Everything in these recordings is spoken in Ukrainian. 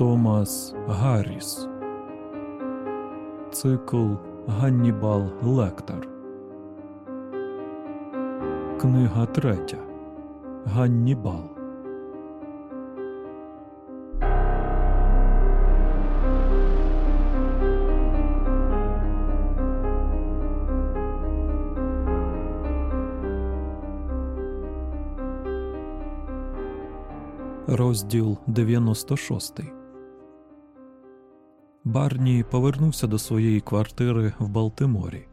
Томас Гарріс. Цикл Ганнібал Лектор. Книга третя. Ганнібал. Розділ 96 Барні повернувся до своєї квартири в Балтиморі,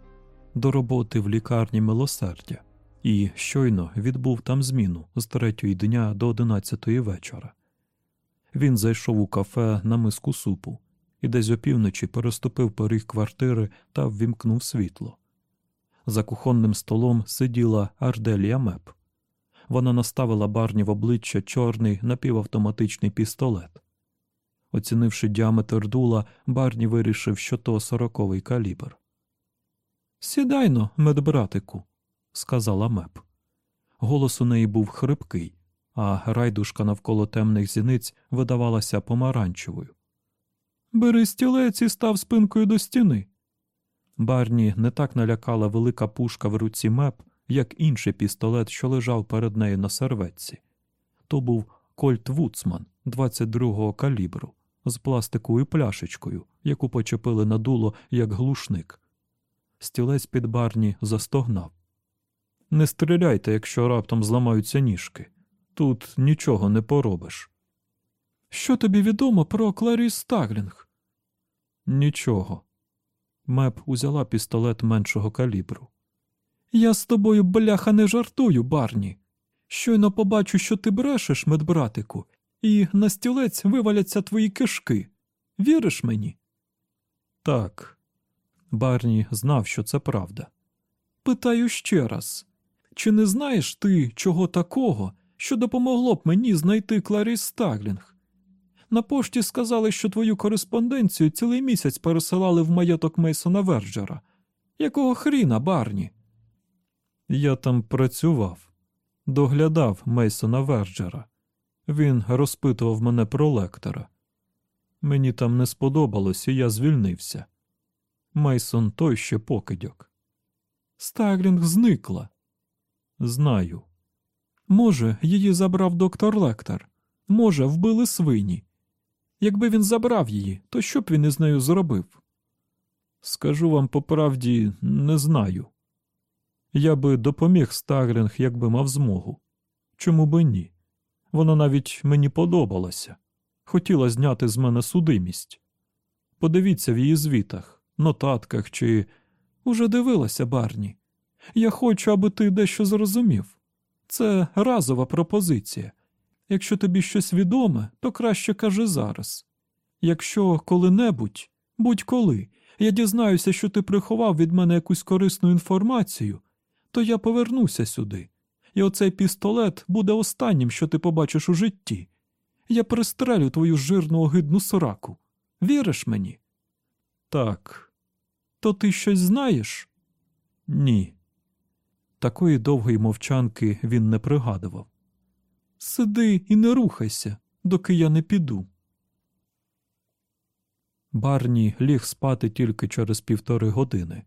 до роботи в лікарні милосердя, і щойно відбув там зміну з третьої дня до одинадцятої вечора. Він зайшов у кафе на миску супу і десь опівночі переступив поріг квартири та ввімкнув світло. За кухонним столом сиділа Арделія Меп. Вона наставила барні в обличчя чорний напівавтоматичний пістолет. Оцінивши діаметр дула, Барні вирішив, що то сороковий калібр. Сідайно, медбратику, сказала меп. Голос у неї був хрипкий, а райдушка навколо темних зіниць видавалася помаранчевою. Бери стілець і став спинкою до стіни. Барні не так налякала велика пушка в руці меп, як інший пістолет, що лежав перед нею на серветці. То був Кольт Вуцман 22-го калібру з пластиковою пляшечкою, яку почепили на дуло як глушник. Стілець під барні застогнав. Не стріляйте, якщо раптом зламаються ніжки. Тут нічого не поробиш. Що тобі відомо про Кларіс Стаглінг? Нічого. Меп узяла пістолет меншого калібру. Я з тобою, бляха, не жартую, барні. Щойно побачу, що ти брешеш, медбратику, і на стілець виваляться твої кишки. Віриш мені? Так. Барні знав, що це правда. Питаю ще раз чи не знаєш ти чого такого, що допомогло б мені знайти Кларіс Стаглінг? На пошті сказали, що твою кореспонденцію цілий місяць пересилали в маєток Мейсона Верджера. Якого хріна, барні? Я там працював, доглядав Мейсона Верджера. Він розпитував мене про лектора. Мені там не сподобалось, і я звільнився. Мейсон той ще покидьок. Стаглінг зникла. Знаю. Може, її забрав доктор Лектор. Може, вбили свині. Якби він забрав її, то що б він із нею зробив? Скажу вам по правді, не знаю. Я би допоміг Стаглінг, якби мав змогу. Чому би ні? Вона навіть мені подобалася, хотіла зняти з мене судимість. Подивіться в її звітах, нотатках чи уже дивилася, Барні. Я хочу, аби ти дещо зрозумів. Це разова пропозиція. Якщо тобі щось відоме, то краще кажи зараз. Якщо коли-небудь, будь-коли, я дізнаюся, що ти приховав від мене якусь корисну інформацію, то я повернуся сюди і оцей пістолет буде останнім, що ти побачиш у житті. Я пристрелю твою жирну огидну сораку. Віриш мені? Так. То ти щось знаєш? Ні. Такої довгої мовчанки він не пригадував. Сиди і не рухайся, доки я не піду. Барні ліг спати тільки через півтори години,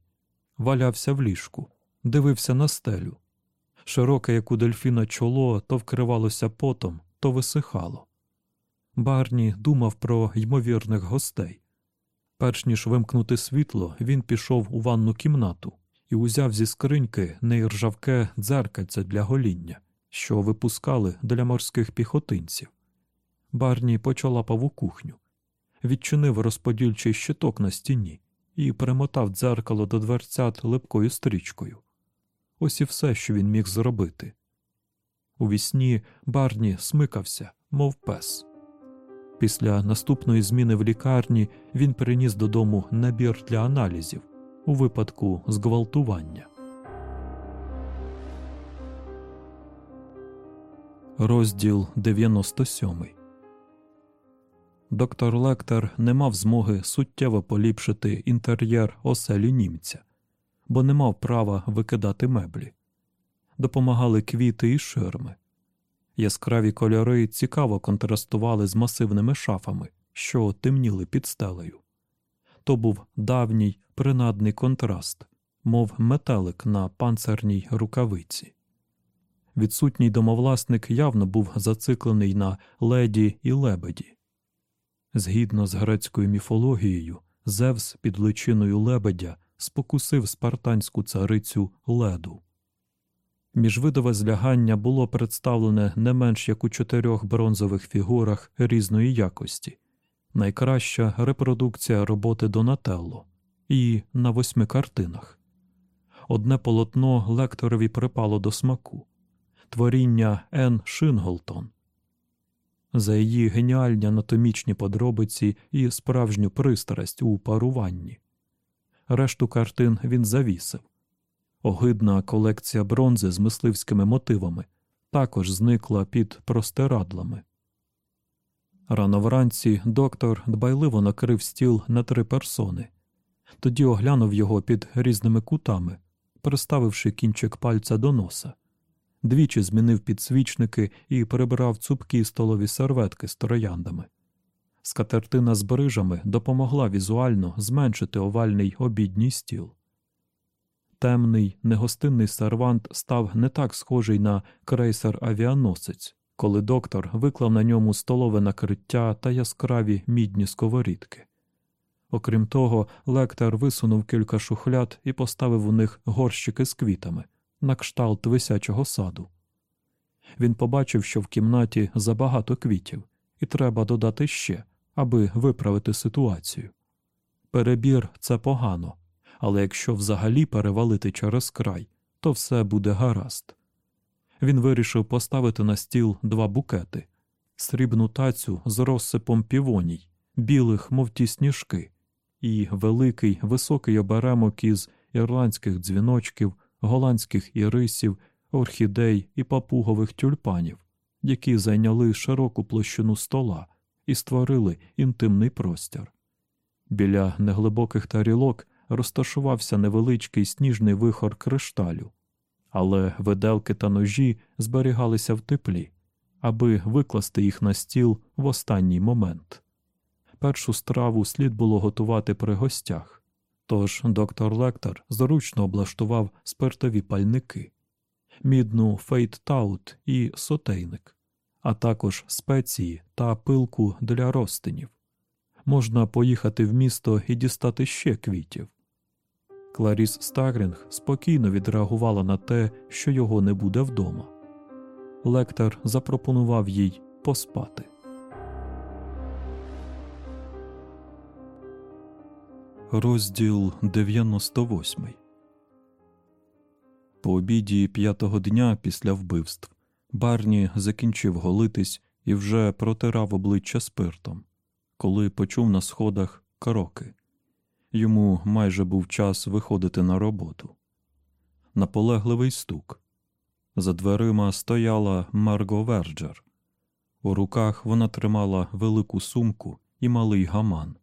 валявся в ліжку, дивився на стелю. Широке, як у дельфіна чоло, то вкривалося потом, то висихало. Барні думав про ймовірних гостей. Перш ніж вимкнути світло, він пішов у ванну кімнату і узяв зі скриньки неіржавке дзеркальце для гоління, що випускали для морських піхотинців. Барні почалапав у кухню, відчинив розподільчий щиток на стіні і примотав дзеркало до дверцят липкою стрічкою. Ось і все, що він міг зробити. У вісні Барні смикався, мов пес. Після наступної зміни в лікарні він приніс додому набір для аналізів у випадку зґвалтування. Розділ 97 Доктор Лектор не мав змоги суттєво поліпшити інтер'єр оселі німця бо не мав права викидати меблі. Допомагали квіти і ширми. Яскраві кольори цікаво контрастували з масивними шафами, що темніли під стелею. То був давній принадний контраст, мов метелик на панцерній рукавиці. Відсутній домовласник явно був зациклений на леді і лебеді. Згідно з грецькою міфологією, Зевс під личиною лебедя спокусив спартанську царицю леду. Міжвидове злягання було представлене не менш як у чотирьох бронзових фігурах різної якості, найкраща репродукція роботи Донателло і на восьми картинах. Одне полотно лекторові припало до смаку творіння Ен Шинглтон. За її геніальні анатомічні подробиці і справжню пристрасть у паруванні. Решту картин він завісив. Огидна колекція бронзи з мисливськими мотивами також зникла під простирадлами. Рано вранці доктор дбайливо накрив стіл на три персони, тоді оглянув його під різними кутами, приставивши кінчик пальця до носа, двічі змінив підсвічники і перебрав цупкі столові серветки з трояндами. Скатертина з брижами допомогла візуально зменшити овальний обідній стіл. Темний, негостинний сервант став не так схожий на крейсер авіаносець, коли доктор виклав на ньому столове накриття та яскраві мідні сковорідки. Окрім того, лектор висунув кілька шухляд і поставив у них горщики з квітами на кшталт висячого саду. Він побачив, що в кімнаті забагато квітів, і треба додати ще, аби виправити ситуацію. Перебір це погано, але якщо взагалі перевалити через край, то все буде гаразд. Він вирішив поставити на стіл два букети срібну тацю з розсипом півоній, білих, мов ті сніжки, і великий високий оберемок із ірландських дзвіночків, голландських ірисів, орхідей і папугових тюльпанів, які зайняли широку площину стола і створили інтимний простір. Біля неглибоких тарілок розташувався невеличкий сніжний вихор кришталю, але виделки та ножі зберігалися в теплі, аби викласти їх на стіл в останній момент. Першу страву слід було готувати при гостях, тож доктор Лектор зручно облаштував спиртові пальники, мідну fait-tout і сотейник, а також спеції та пилку для розтинів. Можна поїхати в місто і дістати ще квітів. Кларіс Старлінг спокійно відреагувала на те, що його не буде вдома. Лектор запропонував їй поспати. Розділ 98 По обіді п'ятого дня після вбивств Барні закінчив голитись і вже протирав обличчя спиртом, коли почув на сходах кроки. Йому майже був час виходити на роботу. Наполегливий стук. За дверима стояла Марго Верджер. У руках вона тримала велику сумку і малий гаман.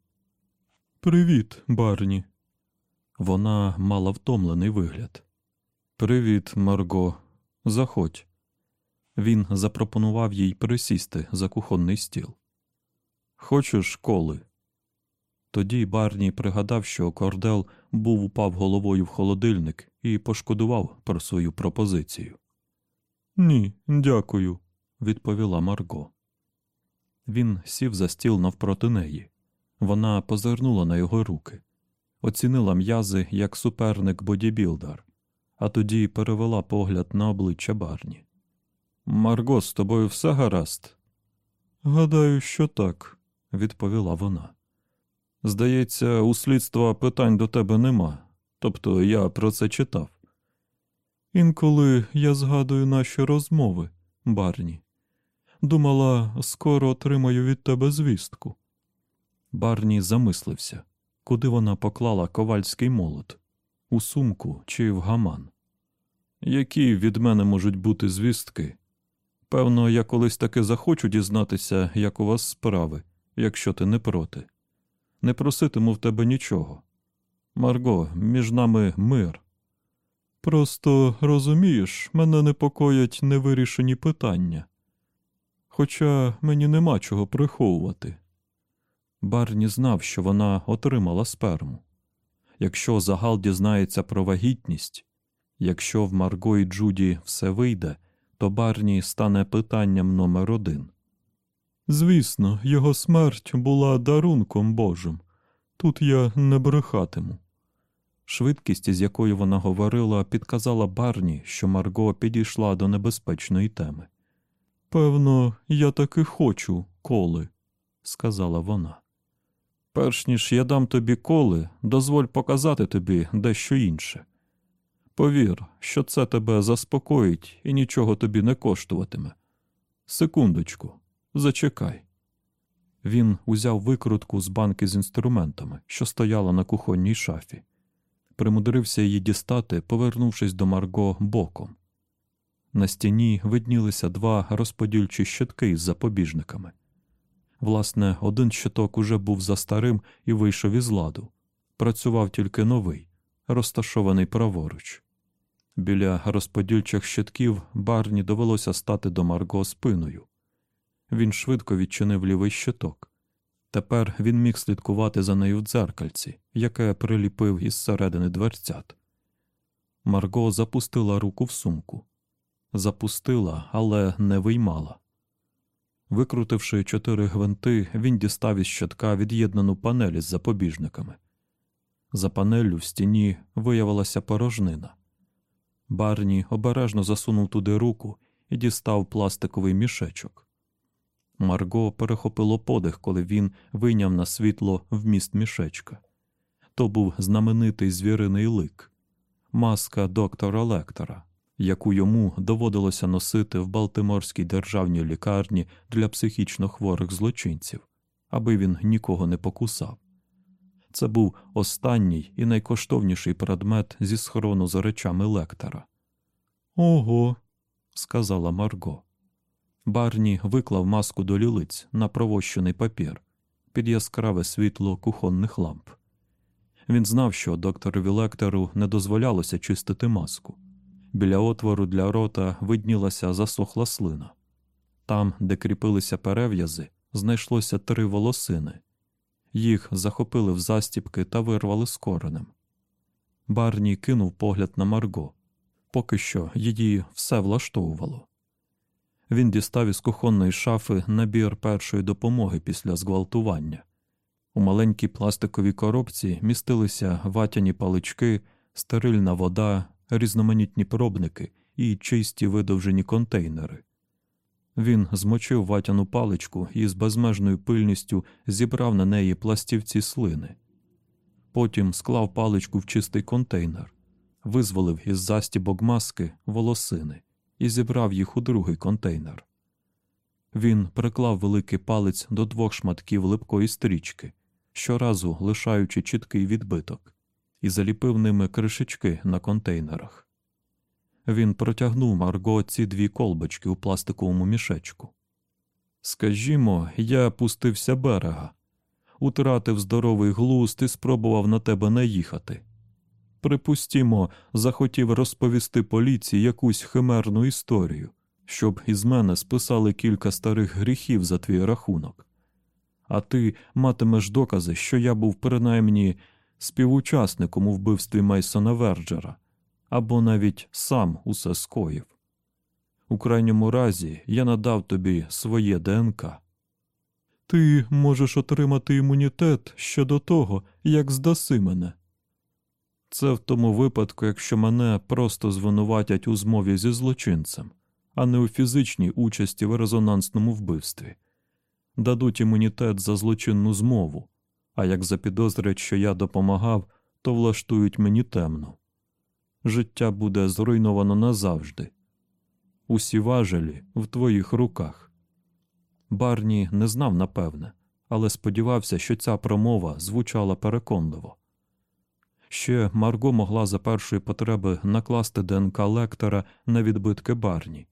Привіт, Барні. Вона мала втомлений вигляд. Привіт, Марго. Заходь. Він запропонував їй присісти за кухонний стіл. Хочеш коли? Тоді Барні пригадав, що Кордел був упав головою в холодильник і пошкодував про свою пропозицію. Ні, дякую, відповіла Марго. Він сів за стіл навпроти неї. Вона позирнула на його руки, оцінила м'язи як суперник бодібілдер, а тоді перевела погляд на обличчя Барні. Марго, з тобою все гаразд? Гадаю, що так, відповіла вона. Здається, у слідства питань до тебе нема, тобто я про це читав. Інколи я згадую наші розмови, Барні. Думала, скоро отримаю від тебе звістку. Барні замислився, куди вона поклала ковальський молот у сумку чи в гаман. Які від мене можуть бути звістки? Певно, я колись таки захочу дізнатися, як у вас справи, якщо ти не проти. Не проситиму в тебе нічого. Марго, між нами мир. Просто розумієш, мене непокоять невирішені питання. Хоча мені нема чого приховувати. Барні знав, що вона отримала сперму. Якщо загал дізнається про вагітність, якщо в Марго і Джуді все вийде, то Барні стане питанням номер один. Звісно, його смерть була дарунком Божим. Тут я не брехатиму. Швидкість, з якою вона говорила, підказала Барні, що Марго підійшла до небезпечної теми. Певно, я таки хочу коли, сказала вона. Перш ніж я дам тобі коли, дозволь показати тобі дещо інше. Повір, що це тебе заспокоїть і нічого тобі не коштуватиме. Секундочку, зачекай. Він узяв викрутку з банки з інструментами, що стояла на кухонній шафі, примудрився її дістати, повернувшись до Марго боком. На стіні виднілися два розподільчі щитки із запобіжниками. Власне, один щиток уже був за старим і вийшов із ладу. Працював тільки новий, розташований праворуч. Біля розподільчих щитків барні довелося стати до Марго спиною. Він швидко відчинив лівий щиток. Тепер він міг слідкувати за нею в дзеркальці, яке приліпив із середини дверцят. Марго запустила руку в сумку. Запустила, але не виймала. Викрутивши чотири гвинти, він дістав із щитка від'єднану панель із запобіжниками. За панеллю в стіні виявилася порожнина. Барні обережно засунув туди руку і дістав пластиковий мішечок. Марго перехопило подих, коли він вийняв на світло вміст мішечка. То був знаменитий звіриний лик, маска доктора Лектора, яку йому доводилося носити в Балтиморській державній лікарні для психічно хворих злочинців, аби він нікого не покусав. Це був останній і найкоштовніший предмет зі схорону за речами лектора. Ого, сказала Марго. Барні виклав маску до лілиць на провощений папір під яскраве світло кухонних ламп. Він знав, що докторові лектору не дозволялося чистити маску. Біля отвору для рота виднілася засохла слина. Там, де кріпилися перев'язи, знайшлося три волосини. Їх захопили в застіпки та вирвали з коренем. Барні кинув погляд на Марго. Поки що її все влаштовувало. Він дістав із кухонної шафи набір першої допомоги після зґвалтування. У маленькій пластиковій коробці містилися ватяні палички, стерильна вода, різноманітні пробники і чисті видовжені контейнери. Він змочив ватяну паличку і з безмежною пильністю зібрав на неї пластівці слини. Потім склав паличку в чистий контейнер, визволив із застібок маски волосини і зібрав їх у другий контейнер. Він приклав великий палець до двох шматків липкої стрічки, щоразу лишаючи чіткий відбиток, і заліпив ними кришечки на контейнерах. Він протягнув Марго ці дві колбочки у пластиковому мішечку. Скажімо, я пустився берега, утратив здоровий глузд і спробував на тебе наїхати. Припустімо, захотів розповісти поліції якусь химерну історію, щоб із мене списали кілька старих гріхів за твій рахунок. А ти матимеш докази, що я був принаймні співучасником у вбивстві Мейсона Верджера або навіть сам усе скоїв. У крайньому разі я надав тобі своє ДНК. Ти можеш отримати імунітет ще до того, як здаси мене. Це в тому випадку, якщо мене просто звинуватять у змові зі злочинцем, а не у фізичній участі в резонансному вбивстві, дадуть імунітет за злочинну змову, а як запідозрять, що я допомагав, то влаштують мені темну. Життя буде зруйновано назавжди. Усі важелі в твоїх руках. Барні не знав напевне, але сподівався, що ця промова звучала переконливо. Ще Марго могла за першої потреби накласти ДНК лектора на відбитки барні,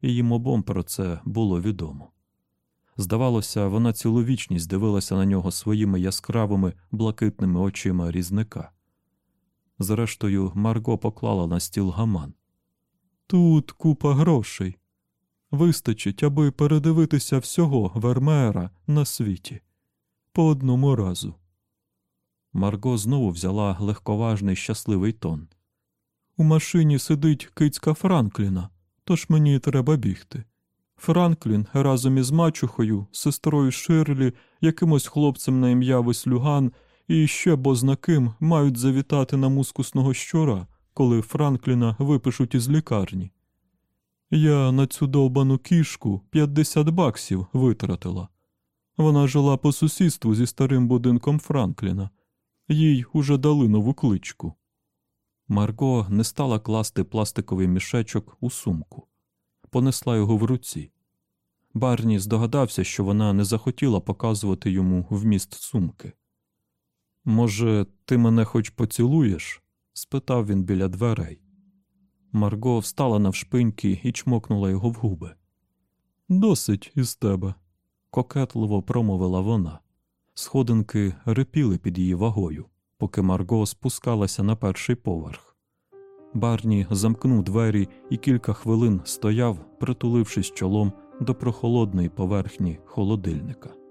і їм обом про це було відомо. Здавалося, вона цілу вічність дивилася на нього своїми яскравими блакитними очима різника. Зрештою, Марго поклала на стіл гаман. Тут купа грошей. Вистачить, аби передивитися всього Вермеера на світі. по одному разу. Марго знову взяла легковажний щасливий тон. У машині сидить кицька Франкліна, тож мені треба бігти. Франклін разом із мачухою, сестрою Ширлі, якимось хлопцем на ім'я Веслюган і ще бознаким мають завітати на мускусного щура, коли Франкліна випишуть із лікарні. Я на цю довбану кішку 50 баксів витратила. Вона жила по сусідству зі старим будинком Франкліна. Їй уже дали нову кличку. Марго не стала класти пластиковий мішечок у сумку, понесла його в руці. Барні здогадався, що вона не захотіла показувати йому вміст сумки. Може, ти мене хоч поцілуєш? спитав він біля дверей. Марго встала навшпиньки і чмокнула його в губи. Досить із тебе, кокетливо промовила вона. Сходинки рипіли під її вагою, поки Марго спускалася на перший поверх. Барні замкнув двері і кілька хвилин стояв, притулившись чолом до прохолодної поверхні холодильника.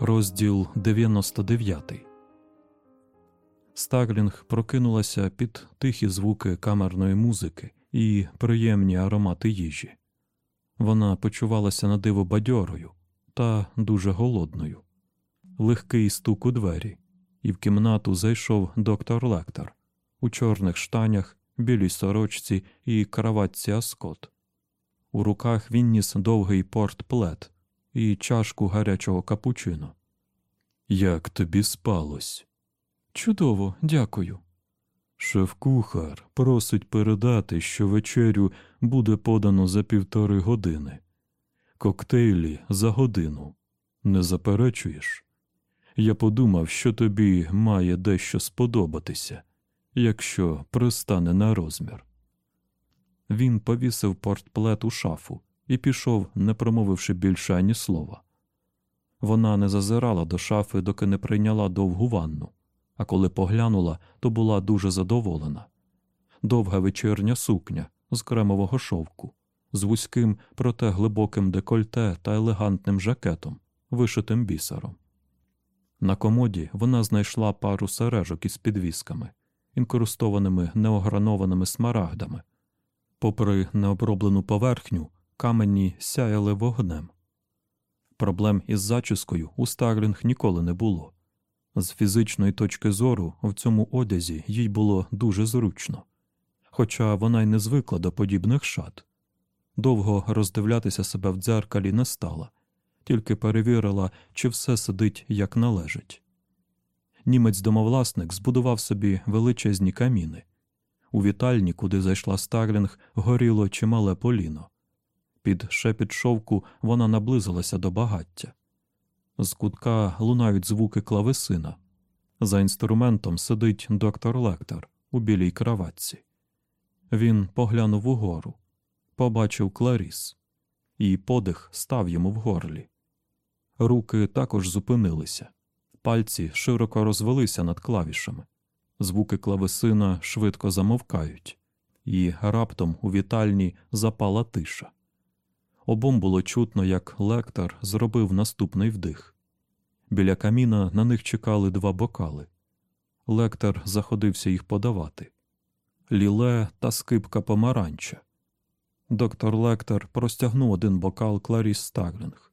Розділ 99 Старлінг прокинулася під тихі звуки камерної музики і приємні аромати їжі. Вона почувалася на диво бадьорою та дуже голодною. Легкий стук у двері, і в кімнату зайшов доктор Лектор у чорних штанях, білій сорочці і краватці Аскот. У руках він ніс довгий портплет і чашку гарячого капучино. Як тобі спалось? Чудово, дякую. Шеф-кухар просить передати, що вечерю буде подано за півтори години, коктейлі за годину. Не заперечуєш? Я подумав, що тобі має дещо сподобатися, якщо пристане на розмір. Він повісив портплет у шафу і пішов, не промовивши більше ані слова. Вона не зазирала до шафи, доки не прийняла довгу ванну а коли поглянула, то була дуже задоволена. Довга вечірня сукня з кремового шовку, з вузьким, проте глибоким декольте та елегантним жакетом, вишитим бісером. На комоді вона знайшла пару сережок із підвісками, інкрустованими неогранованими смарагдами. Попри необроблену поверхню, камені сяяли вогнем. Проблем із зачіскою у Старлінг ніколи не було. З фізичної точки зору в цьому одязі їй було дуже зручно, хоча вона й не звикла до подібних шат. Довго роздивлятися себе в дзеркалі не стала, тільки перевірила, чи все сидить як належить. Німець домовласник збудував собі величезні каміни. У вітальні, куди зайшла Старлінг, горіло чимале поліно. Під шепіт шовку вона наблизилася до багаття. З кутка лунають звуки клавесина. За інструментом сидить доктор Лектор у білій краватці. Він поглянув угору, побачив Кларіс, і подих став йому в горлі. Руки також зупинилися, пальці широко розвелися над клавішами. Звуки клавесина швидко замовкають, і раптом у вітальні запала тиша. Обом було чутно, як лектор зробив наступний вдих. Біля каміна на них чекали два бокали. Лектор заходився їх подавати ліле та скипка помаранча. Доктор Лектор простягнув один бокал Кларіс Стаглінг.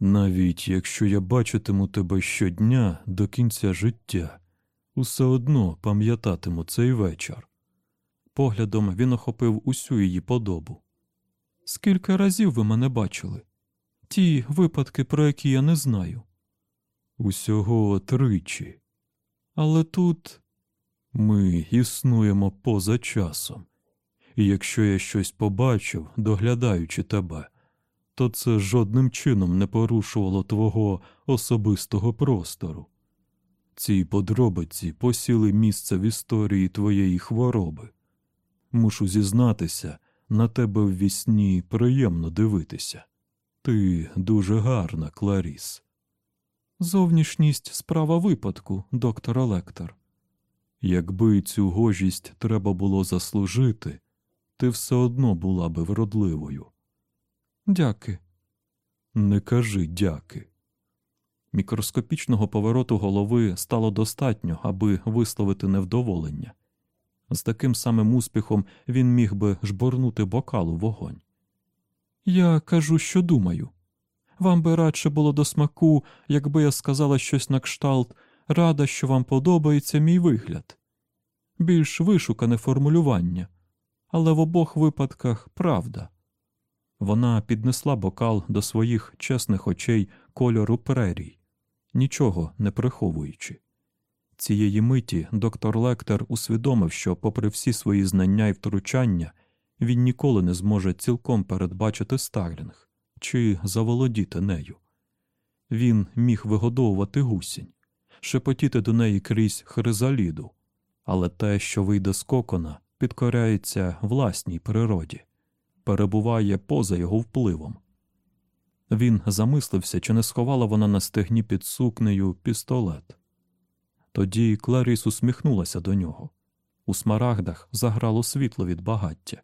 Навіть якщо я бачитиму тебе щодня до кінця життя, усе одно пам'ятатиму цей вечір. Поглядом він охопив усю її подобу. Скільки разів ви мене бачили? Ті випадки, про які я не знаю. Усього тричі. Але тут ми існуємо поза часом, і якщо я щось побачив, доглядаючи тебе, то це жодним чином не порушувало твого особистого простору. Ці подробиці посіли місце в історії твоєї хвороби. Мушу зізнатися, на тебе в вісні приємно дивитися. Ти дуже гарна, Кларіс. Зовнішність справа випадку, доктор Лектор. Якби цю гожість треба було заслужити, ти все одно була би вродливою. Дяки. Не кажи дяки. Мікроскопічного повороту голови стало достатньо, аби висловити невдоволення. З таким самим успіхом він міг би жборнути бокал у вогонь. Я кажу, що думаю. Вам би радше було до смаку, якби я сказала щось на кшталт, рада, що вам подобається мій вигляд. Більш вишукане формулювання, але в обох випадках правда. Вона піднесла бокал до своїх чесних очей кольору прерій, нічого не приховуючи. Цієї миті доктор Лектер усвідомив, що, попри всі свої знання і втручання, він ніколи не зможе цілком передбачити Старлінг чи заволодіти нею. Він міг вигодовувати гусінь, шепотіти до неї крізь хризаліду, але те, що вийде з кокона, підкоряється власній природі, перебуває поза його впливом. Він замислився, чи не сховала вона на стегні під сукнею пістолет. Тоді Кларіс усміхнулася до нього. У смарагдах заграло світло від багаття,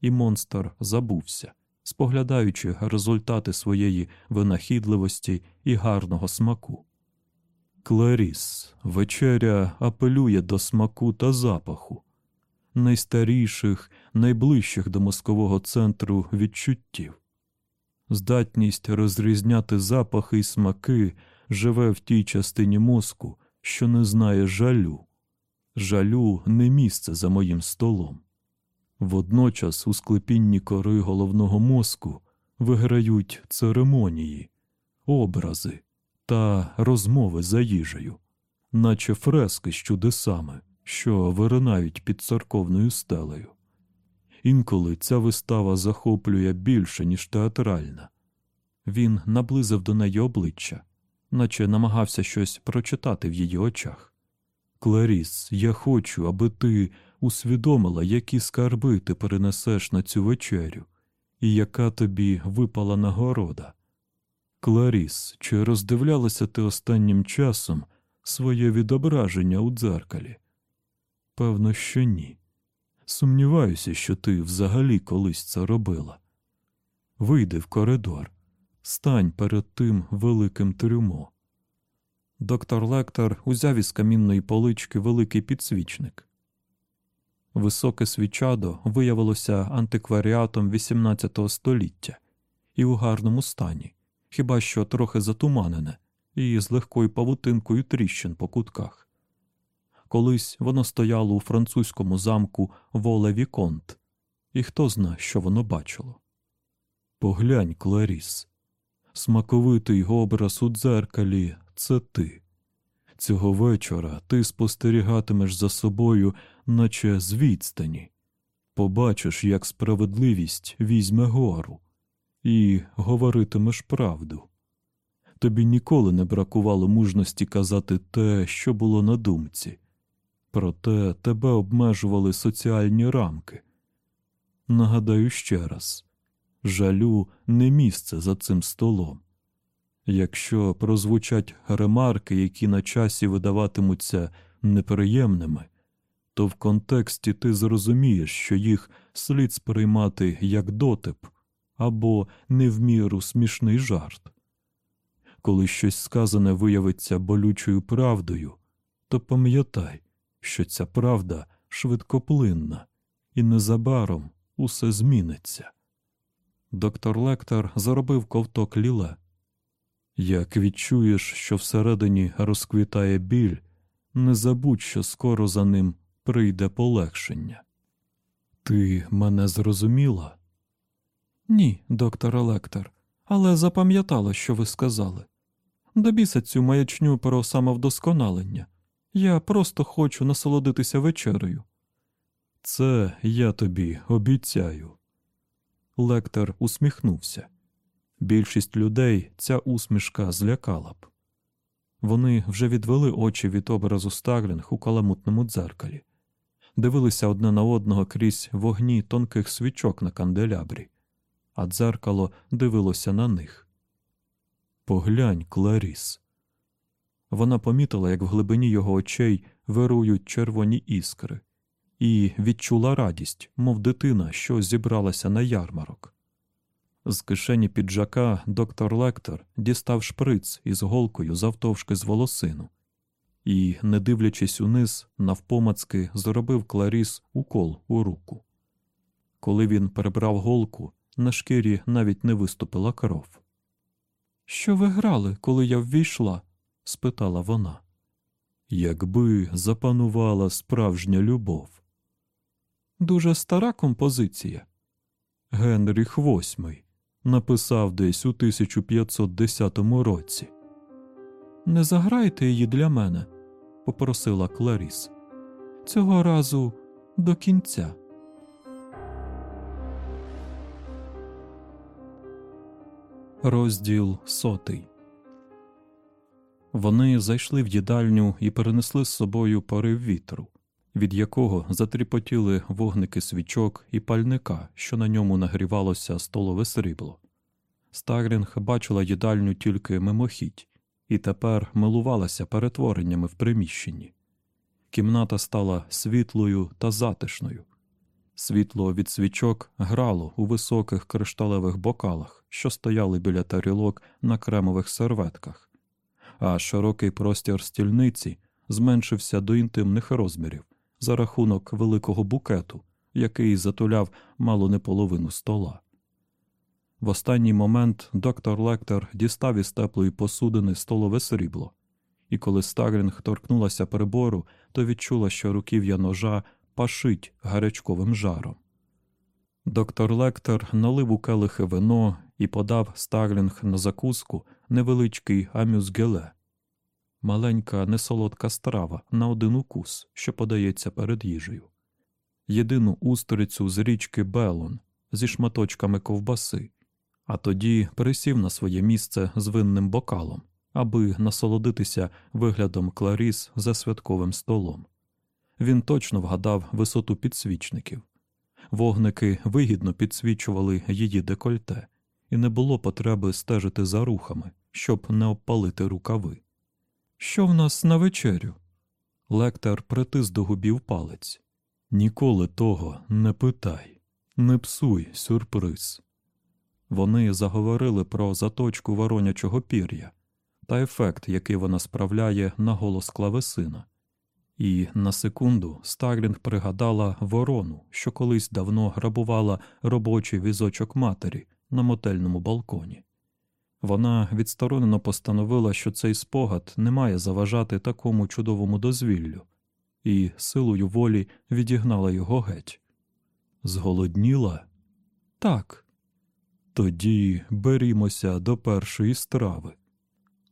і монстр забувся, споглядаючи результати своєї винахідливості і гарного смаку. Кларіс, вечеря апелює до смаку та запаху, найстаріших, найближчих до мозкового центру відчуттів. Здатність розрізняти запахи й смаки живе в тій частині мозку, що не знає жалю. Жалю не місце за моїм столом. Водночас у склепінні кори головного мозку виграють церемонії, образи та розмови за їжею, наче фрески з чудесами, що виринають під церковною стелею. Інколи ця вистава захоплює більше, ніж театральна. Він наблизив до неї обличчя, наче намагався щось прочитати в її очах. Кларіс, я хочу, аби ти усвідомила, які скарби ти перенесеш на цю вечерю, і яка тобі випала нагорода. Кларіс, чи роздивлялася ти останнім часом своє відображення у дзеркалі? Певно, що ні. Сумніваюся, що ти взагалі колись це робила. Вийди в коридор, стань перед тим великим трюмо. Доктор Лектор узяв із камінної полички великий підсвічник. Високе свічадо виявилося антикваріатом XVIII століття і у гарному стані, хіба що трохи затуманене, і з легкою павутинкою тріщин по кутках. Колись воно стояло у французькому замку Воле Віконт, і хто зна, що воно бачило. Поглянь, Кларіс, смаковитий образ у дзеркалі це ти. Цього вечора ти спостерігатимеш за собою, наче з відстані, побачиш, як справедливість візьме гору, і говоритимеш правду. Тобі ніколи не бракувало мужності казати те, що було на думці, проте тебе обмежували соціальні рамки. Нагадаю ще раз жалю не місце за цим столом. Якщо прозвучать ремарки, які на часі видаватимуться неприємними, то в контексті ти зрозумієш, що їх слід сприймати як дотип або не в міру смішний жарт. Коли щось сказане виявиться болючою правдою, то пам'ятай, що ця правда швидкоплинна, і незабаром усе зміниться. Доктор Лектор заробив ковток ліле. Як відчуєш, що всередині розквітає біль, не забудь, що скоро за ним прийде полегшення. Ти мене зрозуміла? Ні, доктор Лектор, але запам'ятала, що ви сказали. Добіса цю маячню про самовдосконалення. Я просто хочу насолодитися вечерею. Це я тобі обіцяю. Лектор усміхнувся. Більшість людей ця усмішка злякала б. Вони вже відвели очі від образу Старлінг у каламутному дзеркалі, дивилися одне на одного крізь вогні тонких свічок на канделябрі, а дзеркало дивилося на них. Поглянь, Кларіс. Вона помітила, як в глибині його очей вирують червоні іскри, і відчула радість, мов дитина, що зібралася на ярмарок. З кишені піджака доктор Лектор дістав шприц із голкою завтовшки з волосину і, не дивлячись униз, навпомацки зробив Кларіс укол у руку. Коли він перебрав голку, на шкірі навіть не виступила кров. Що ви грали, коли я ввійшла? спитала вона. Якби запанувала справжня любов. Дуже стара композиція. Генріх VIII написав десь у 1510 році. Не заграйте її для мене, попросила Кларіс. Цього разу до кінця. Розділ сотий. Вони зайшли в їдальню і перенесли з собою порив вітру, від якого затріпотіли вогники свічок і пальника, що на ньому нагрівалося столове срібло. Старлінг бачила їдальню тільки мимохідь, і тепер милувалася перетвореннями в приміщенні. Кімната стала світлою та затишною. Світло від свічок грало у високих кришталевих бокалах, що стояли біля тарілок на кремових серветках, а широкий простір стільниці зменшився до інтимних розмірів за рахунок великого букету, який затуляв мало не половину стола. В останній момент доктор Лектор дістав із теплої посудини столове срібло, і коли Старлінг торкнулася прибору, то відчула, що руків'я ножа пашить гарячковим жаром. Доктор Лектор налив у келихи вино і подав Старлінг на закуску невеличкий amuse-gueule, маленька несолодка страва на один укус, що подається перед їжею, єдину устрицю з річки Белон зі шматочками ковбаси, а тоді присів на своє місце з винним бокалом, аби насолодитися виглядом Кларіс за святковим столом. Він точно вгадав висоту підсвічників. Вогники вигідно підсвічували її декольте, і не було потреби стежити за рухами, щоб не обпалити рукави. Що в нас на вечерю? Лектор притис до губів палець. Ніколи того не питай, не псуй сюрприз. Вони заговорили про заточку воронячого пір'я та ефект, який вона справляє на голос клавесина. І на секунду Старлінг пригадала ворону, що колись давно грабувала робочий візочок матері на мотельному балконі. Вона відсторонено постановила, що цей спогад не має заважати такому чудовому дозвіллю, і силою волі відігнала його геть. Зголодніла? Так. Тоді берімося до першої страви.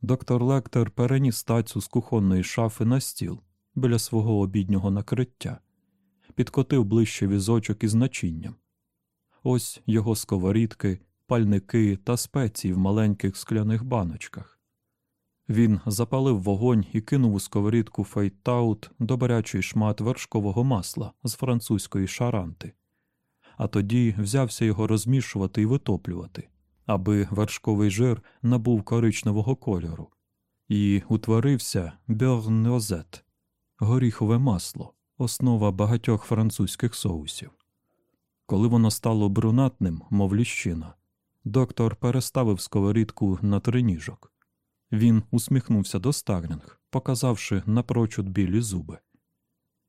Доктор Лектор переніс тацю з кухонної шафи на стіл біля свого обіднього накриття, підкотив ближче візочок із начинням. Ось його сковорідки, пальники та спеції в маленьких скляних баночках. Він запалив вогонь і кинув у сковорідку fait-tout добрячий шмат вершкового масла з французької шаранти, а тоді взявся його розмішувати і витоплювати, аби вершковий жир набув коричневого кольору, і утворився beurre noisette горіхове масло, основа багатьох французьких соусів. Коли воно стало брунатним, мов ліщина, доктор переставив сковорідку на триніжок. Він усміхнувся до Старлінг, показавши напрочуд білі зуби.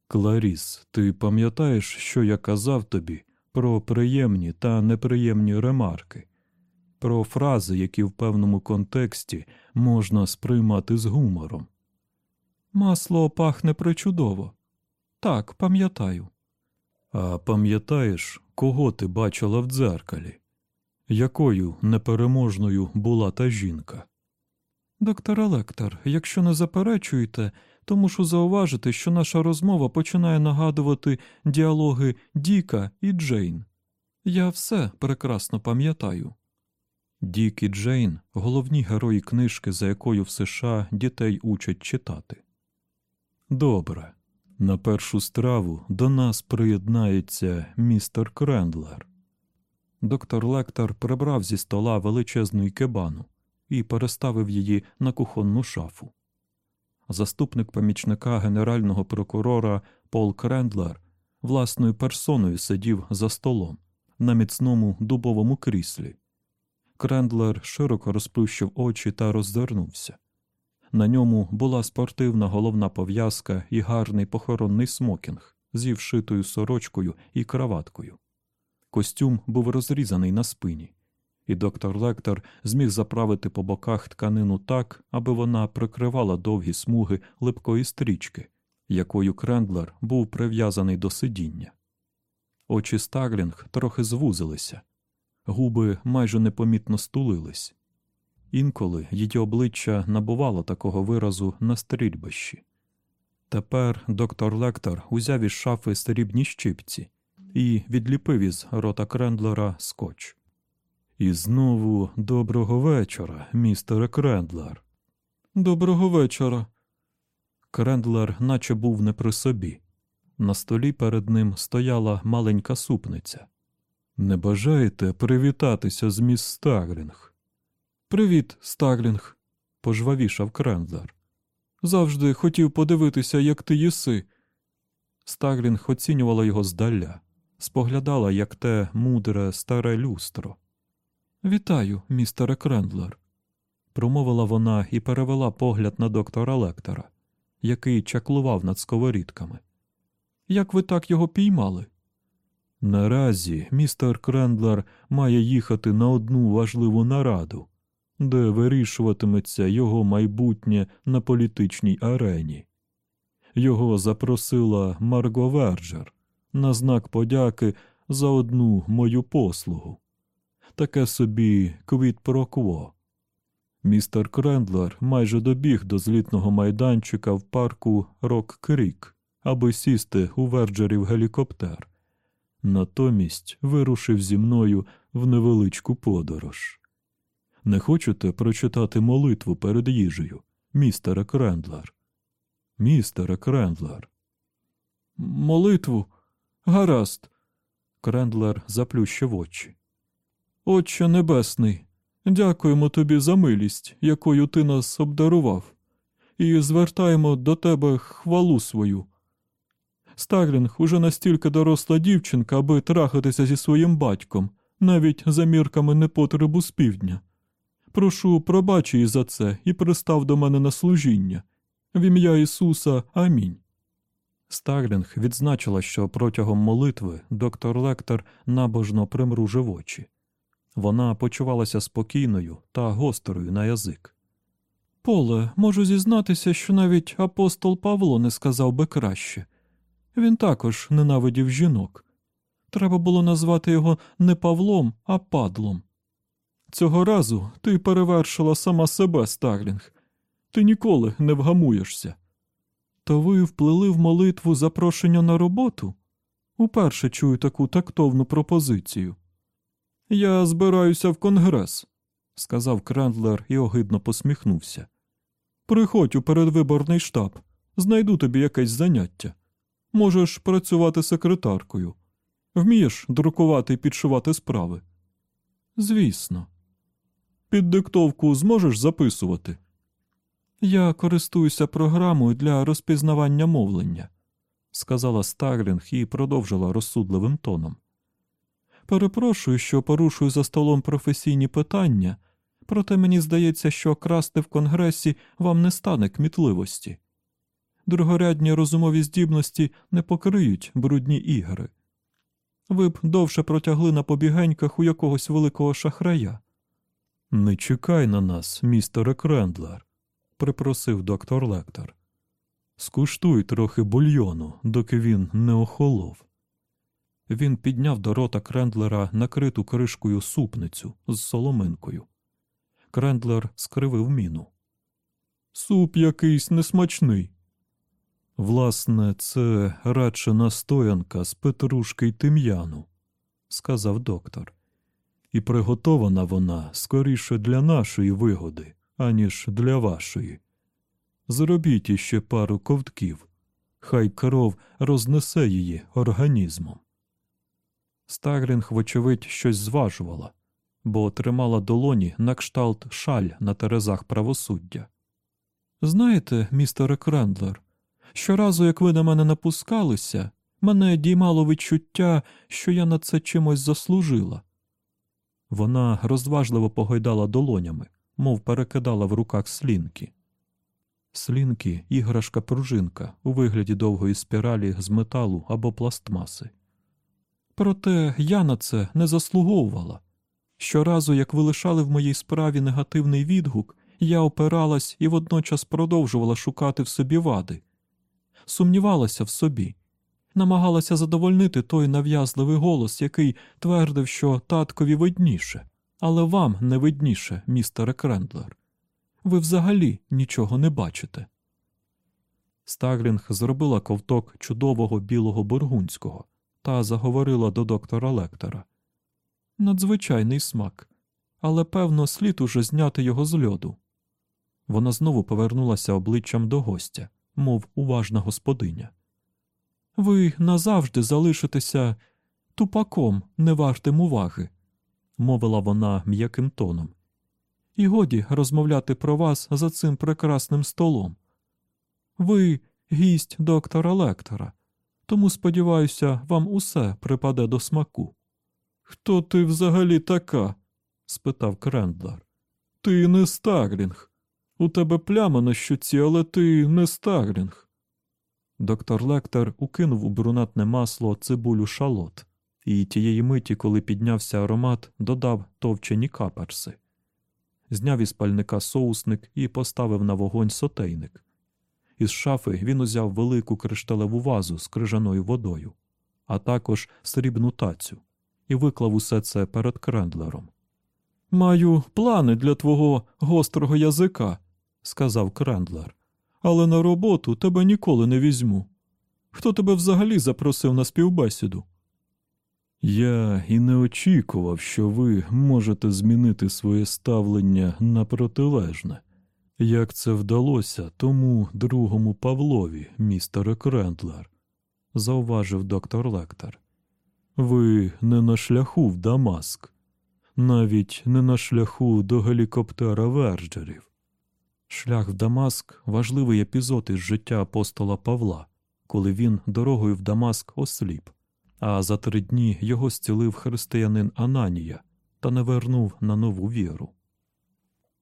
Кларіс, ти пам'ятаєш, що я казав тобі про приємні та неприємні ремарки, про фрази, які в певному контексті можна сприймати з гумором? Масло пахне причудово. Так, пам'ятаю. А пам'ятаєш, кого ти бачила в дзеркалі? Якою непереможною була та жінка? Доктор Електор, якщо не заперечуєте, то мушу зауважити, що наша розмова починає нагадувати діалоги Діка і Джейн. Я все прекрасно пам'ятаю. Дік і Джейн головні герої книжки, за якою в США дітей учать читати. Добре. На першу страву до нас приєднається містер Крендлер. Доктор Лектор прибрав зі стола величезну ікебану і переставив її на кухонну шафу. Заступник помічника генерального прокурора Пол Крендлер власною персоною сидів за столом на міцному дубовому кріслі, Крендлер широко розплющив очі та роззирнувся. На ньому була спортивна головна пов'язка і гарний похоронний смокінг зі вшитою сорочкою і краваткою. Костюм був розрізаний на спині, і доктор Лектор зміг заправити по боках тканину так, аби вона прикривала довгі смуги липкої стрічки, якою Крендлер був прив'язаний до сидіння. Очі Старлінг трохи звузилися, губи майже непомітно стулились. Інколи її обличчя набувало такого виразу на стрільбищі. Тепер доктор Лектор узяв із шафи срібні щипці і відліпив із рота Крендлера скотч. І знову доброго вечора, містере Крендлер. Доброго вечора. Крендлер наче був не при собі. На столі перед ним стояла маленька супниця. Не бажаєте привітатися з міс Старлінг? Привіт, Старлінг, пожвавішав Крендлер. Завжди хотів подивитися, як ти їси. Старлінг оцінювала його здаля, споглядала, як те мудре старе люстро. Вітаю, містере Крендлер, промовила вона і перевела погляд на доктора Лектора, який чаклував над сковорідками. Як ви так його піймали? Наразі містер Крендлер має їхати на одну важливу нараду, де вирішуватиметься його майбутнє на політичній арені. Його запросила Марго Верджер на знак подяки за одну мою послугу. Таке собі quid pro quo. Містер Крендлер майже добіг до злітного майданчика в парку Рок Крік, аби сісти у Верджерів гелікоптер. Натомість вирушив зі мною в невеличку подорож. Не хочете прочитати молитву перед їжею, містере Крендлер? Містере Крендлер. Молитву? Гаразд. Крендлер заплющив очі. Отче Небесний, дякуємо тобі за милість, якою ти нас обдарував, і звертаємо до тебе хвалу свою. Старлінг уже настільки доросла дівчинка, аби трахатися зі своїм батьком, навіть за мірками непотребу з півдня. Прошу, пробач її за це і пристав до мене на служіння. В ім'я Ісуса Амінь. Старлінг відзначила, що протягом молитви доктор Лектор набожно примружив очі. Вона почувалася спокійною та гострою на язик. Поле, можу зізнатися, що навіть апостол Павло не сказав би краще. Він також ненавидів жінок. Треба було назвати його не Павлом, а падлом. Цього разу ти перевершила сама себе, Старлінг. Ти ніколи не вгамуєшся. То ви вплили в молитву запрошення на роботу? Уперше чую таку тактовну пропозицію. Я збираюся в конгрес, сказав Крендлер і огидно посміхнувся. Приходь у передвиборний штаб, знайду тобі якесь заняття. Можеш працювати секретаркою. Вмієш друкувати і підшивати справи? Звісно. Під диктовку зможеш записувати? Я користуюся програмою для розпізнавання мовлення, сказала Старлінг і продовжила розсудливим тоном. Перепрошую, що порушую за столом професійні питання, проте мені здається, що красти в конгресі вам не стане кмітливості. Другорядні розумові здібності не покриють брудні ігри. Ви б довше протягли на побігеньках у якогось великого шахрая. Не чекай на нас, містере Крендлер, припросив доктор Лектор. Скуштуй трохи бульйону, доки він не охолов. Він підняв до рота Крендлера накриту кришкою супницю з соломинкою. Крендлер скривив міну. Суп якийсь несмачний. Власне, це радше настоянка з петрушки й тим'яну, сказав доктор. І приготована вона скоріше для нашої вигоди, аніж для вашої. Зробіть іще пару ковтків, хай кров рознесе її організмом. Старлінг, вочевидь, щось зважувала, бо тримала долоні на кшталт шаль на терезах правосуддя. Знаєте, містере Крендлер, щоразу, як ви на мене напускалися, мене діймало відчуття, що я на це чимось заслужила. Вона розважливо погойдала долонями, мов перекидала в руках слінки. Слінки іграшка пружинка у вигляді довгої спіралі з металу або пластмаси. Проте я на це не заслуговувала. Щоразу, як ви лишали в моїй справі негативний відгук, я опиралась і водночас продовжувала шукати в собі вади, сумнівалася в собі, намагалася задовольнити той нав'язливий голос, який твердив, що таткові видніше, але вам не видніше, містере Крендлер. Ви взагалі нічого не бачите. Стаглінг зробила ковток чудового білого бургунського та заговорила до доктора Лектора. Надзвичайний смак, але певно, слід уже зняти його з льоду. Вона знову повернулася обличчям до гостя, мов уважна господиня. Ви назавжди залишитеся тупаком, не вартим уваги, мовила вона м'яким тоном. І годі розмовляти про вас за цим прекрасним столом. Ви гість доктора Лектора, тому, сподіваюся, вам усе припаде до смаку. Хто ти взагалі така? спитав Крендлер. Ти не Стаглінг. У тебе пляма на щоці, але ти не Стаглінг. Доктор Лектор укинув у брунатне масло цибулю шалот, і тієї миті, коли піднявся аромат, додав товчені каперси. Зняв із пальника соусник і поставив на вогонь сотейник. Із шафи він узяв велику кришталеву вазу з крижаною водою, а також срібну тацю, і виклав усе це перед крендлером. Маю плани для твого гострого язика, сказав крендлер, але на роботу тебе ніколи не візьму. Хто тебе взагалі запросив на співбесіду? Я і не очікував, що ви можете змінити своє ставлення на протилежне. Як це вдалося тому другому Павлові, містере Крендлер, зауважив доктор Лектор. Ви не на шляху в Дамаск, навіть не на шляху до гелікоптера Верджерів. Шлях в Дамаск важливий епізод із життя апостола Павла, коли він дорогою в Дамаск осліп, а за три дні його зцілив християнин Ананія та не вернув на нову віру.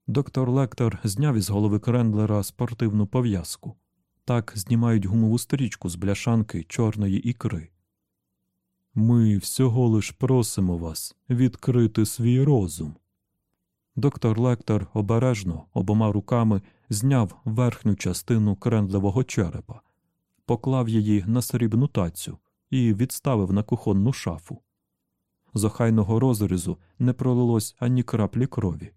Доктор Лектор зняв із голови Крендлера спортивну пов'язку. Так знімають гумову стрічку з бляшанки чорної ікри. Ми всього лиш просимо вас відкрити свій розум. Доктор Лектор обережно обома руками зняв верхню частину крендлевого черепа, поклав її на срібну тацю і відставив на кухонну шафу. З охайного розрізу не пролилось ані краплі крові.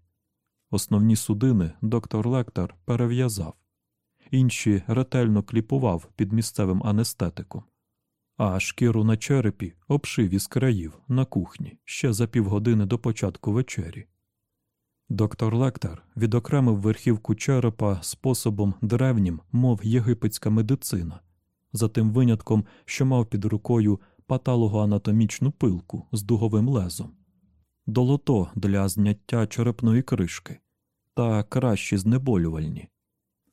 Основні судини доктор Лектор перев'язав, інші ретельно кліпував під місцевим анестетиком, а шкіру на черепі обшив із країв на кухні ще за півгодини до початку вечері. Доктор Лектор відокремив верхівку черепа способом древнім, мов єгипетська медицина, за тим винятком, що мав під рукою патологоанатомічну пилку з дуговим лезом долото для зняття черепної кришки та кращі знеболювальні.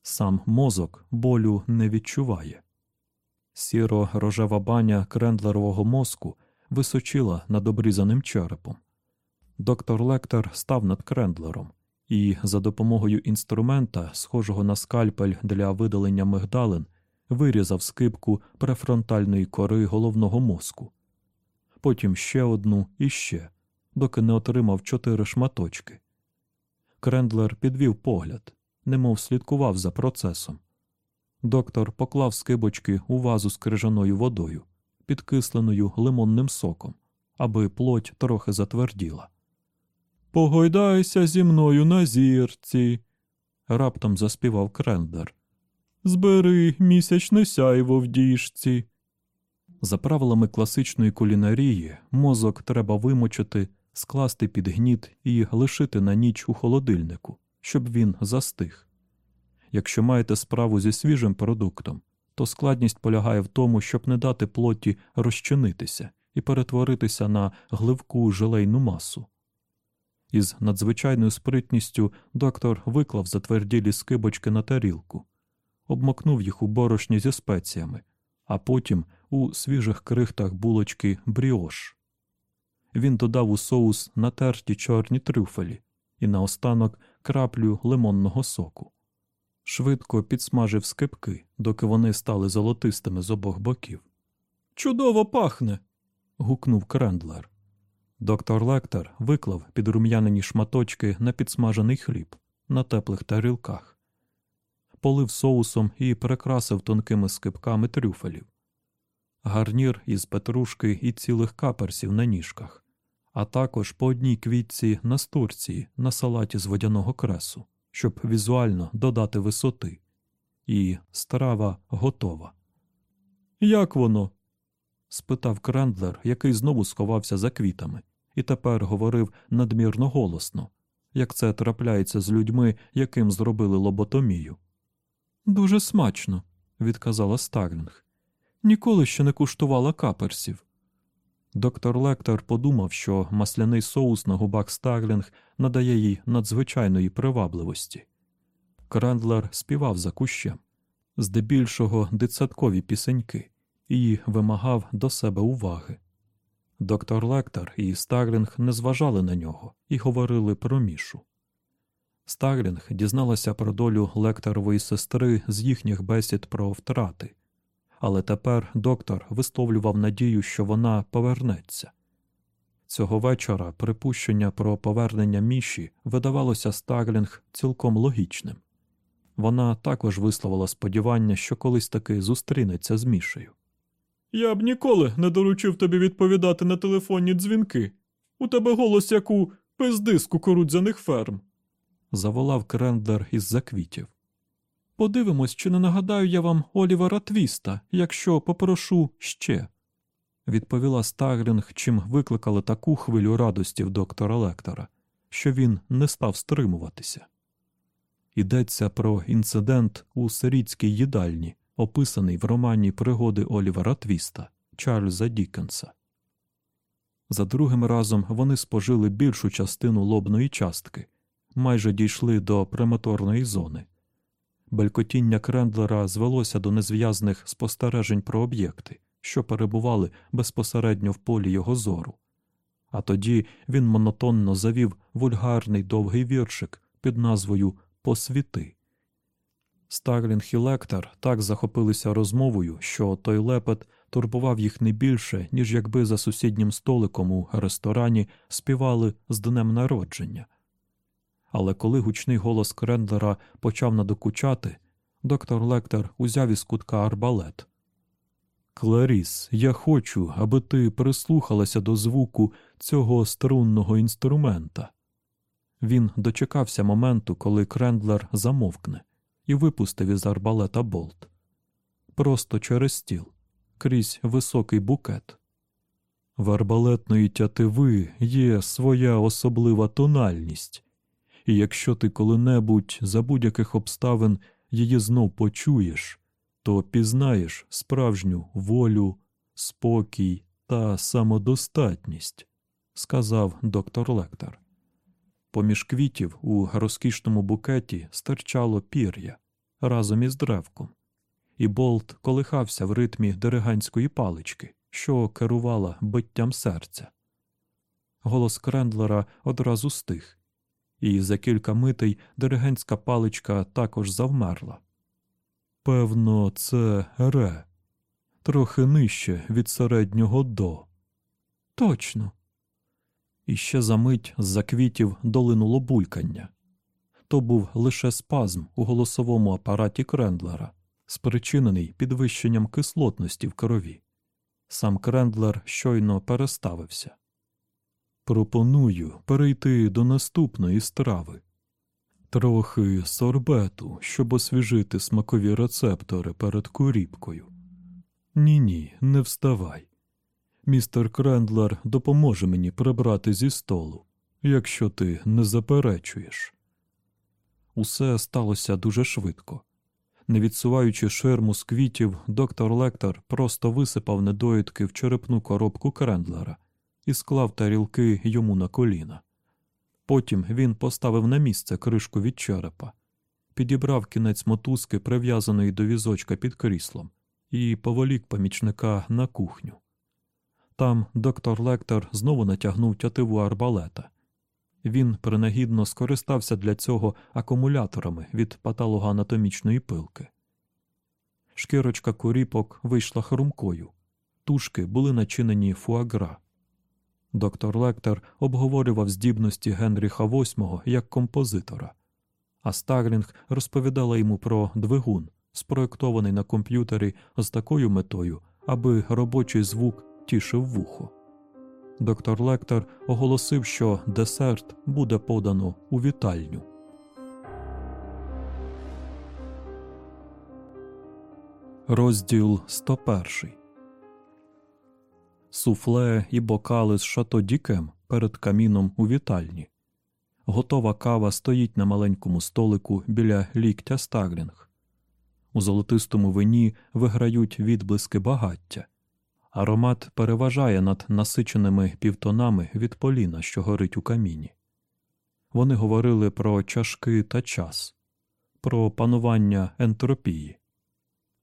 Сам мозок болю не відчуває. Сіро рожева баня крендлерового мозку височила над обрізаним черепом. Доктор Лектор став над крендлером і, за допомогою інструмента, схожого на скальпель для видалення мигдалин, вирізав скибку префронтальної кори головного мозку. Потім ще одну і ще, доки не отримав чотири шматочки. Крендлер підвів погляд, немов слідкував за процесом. Доктор поклав скибочки у вазу з крижаною водою, підкисленою лимонним соком, аби плоть трохи затверділа. Погойдайся зі мною на зірці, раптом заспівав Крендлер. Збери місячне сяйво в діжці. За правилами класичної кулінарії мозок треба вимочити скласти під гніт і лишити на ніч у холодильнику, щоб він застиг. Якщо маєте справу зі свіжим продуктом, то складність полягає в тому, щоб не дати плоті розчинитися і перетворитися на гливку желейну масу. Із надзвичайною спритністю доктор виклав затверділі скибочки на тарілку, обмокнув їх у борошні зі спеціями, а потім у свіжих крихтах булочки бріош він додав у соус натерті чорні трюфелі і наостанок краплю лимонного соку. Швидко підсмажив скипки, доки вони стали золотистими з обох боків. Чудово пахне. гукнув Крендлер. Доктор Лектор виклав підрум'янені шматочки на підсмажений хліб на теплих тарілках, полив соусом і прикрасив тонкими скипками трюфелів, гарнір із петрушки і цілих каперсів на ніжках, а також по одній квітці настурції на салаті з водяного кресу, щоб візуально додати висоти. І страва готова. Як воно? спитав Крендлер, який знову сховався за квітами, і тепер говорив надмірно голосно, як це трапляється з людьми, яким зробили лоботомію. Дуже смачно, відказала Старлінг. Ніколи ще не куштувала каперсів. Доктор Лектор подумав, що масляний соус на губах Старлінг надає їй надзвичайної привабливості. Крендлер співав за кущем, здебільшого дитсадкові пісеньки, і вимагав до себе уваги. Доктор Лектор і Старлінг не зважали на нього і говорили про Мішу. Старлінг дізналася про долю лекторової сестри з їхніх бесід про втрати, але тепер доктор висловлював надію, що вона повернеться. Цього вечора припущення про повернення Міші видавалося Старлінг цілком логічним. Вона також висловила сподівання, що колись таки зустрінеться з Мішею. Я б ніколи не доручив тобі відповідати на телефонні дзвінки. У тебе голос як у пизди з кукурудзяних ферм. Заволав Крендлер із-за квітів. Подивимось, чи не нагадаю я вам Олівера Твіста, якщо попрошу ще. Відповіла Старлінг, чим викликала таку хвилю радості в доктора Лектора, що він не став стримуватися. Йдеться про інцидент у сирітській їдальні, описаний в романі Пригоди Олівера Твіста Чарльза Дікенса. За другим разом вони спожили більшу частину лобної частки, майже дійшли до премоторної зони. Белькотіння Крендлера звелося до незв'язних спостережень про об'єкти, що перебували безпосередньо в полі його зору. А тоді він монотонно завів вульгарний довгий віршик під назвою Посвіти. Старлінг і Лектор так захопилися розмовою, що той лепет турбував їх не більше, ніж якби за сусіднім столиком у ресторані співали з днем народження. Але коли гучний голос Крендлера почав надокучати, доктор Лектор узяв із кутка арбалет. Кларіс, я хочу, аби ти прислухалася до звуку цього струнного інструмента. Він дочекався моменту, коли Крендлер замовкне і випустив із арбалета болт. Просто через стіл, крізь високий букет. В арбалетної тятиви є своя особлива тональність, і якщо ти коли-небудь за будь-яких обставин її знов почуєш, то пізнаєш справжню волю, спокій та самодостатність, сказав доктор Лектор. Поміж квітів у розкішному букеті стирчало пір'я разом із древком, і болт колихався в ритмі диригантської палички, що керувала биттям серця. Голос Крендлера одразу стих, і за кілька митей диригентська паличка також завмерла. Певно, це ре, трохи нижче від середнього до. Точно. І ще за мить з-за квітів долинуло булькання. То був лише спазм у голосовому апараті Крендлера, спричинений підвищенням кислотності в крові. Сам Крендлер щойно переставився. Пропоную перейти до наступної страви. Трохи сорбету, щоб освіжити смакові рецептори перед куріпкою. Ні ні, не вставай. Містер Крендлер допоможе мені прибрати зі столу, якщо ти не заперечуєш. Усе сталося дуже швидко. Не відсуваючи ширму з квітів, доктор Лектор просто висипав недоїдки в черепну коробку Крендлера і склав тарілки йому на коліна. Потім він поставив на місце кришку від черепа, підібрав кінець мотузки, прив'язаної до візочка під кріслом, і поволік помічника на кухню. Там доктор Лектор знову натягнув тятиву арбалета. Він принагідно скористався для цього акумуляторами від патологоанатомічної пилки. Шкірочка куріпок вийшла хрумкою, тушки були начинені фуагра. Доктор Лектор обговорював здібності Генріха VIII як композитора, а Старлінг розповідала йому про двигун, спроєктований на комп'ютері з такою метою, аби робочий звук тішив вухо. Доктор Лектор оголосив, що десерт буде подано у вітальню. Розділ 101 Суфле і бокали з шато Дікем перед каміном у вітальні. Готова кава стоїть на маленькому столику біля ліктя Стаглінг. У золотистому вині виграють відблиски багаття. Аромат переважає над насиченими півтонами від поліна, що горить у каміні. Вони говорили про чашки та час, про панування ентропії.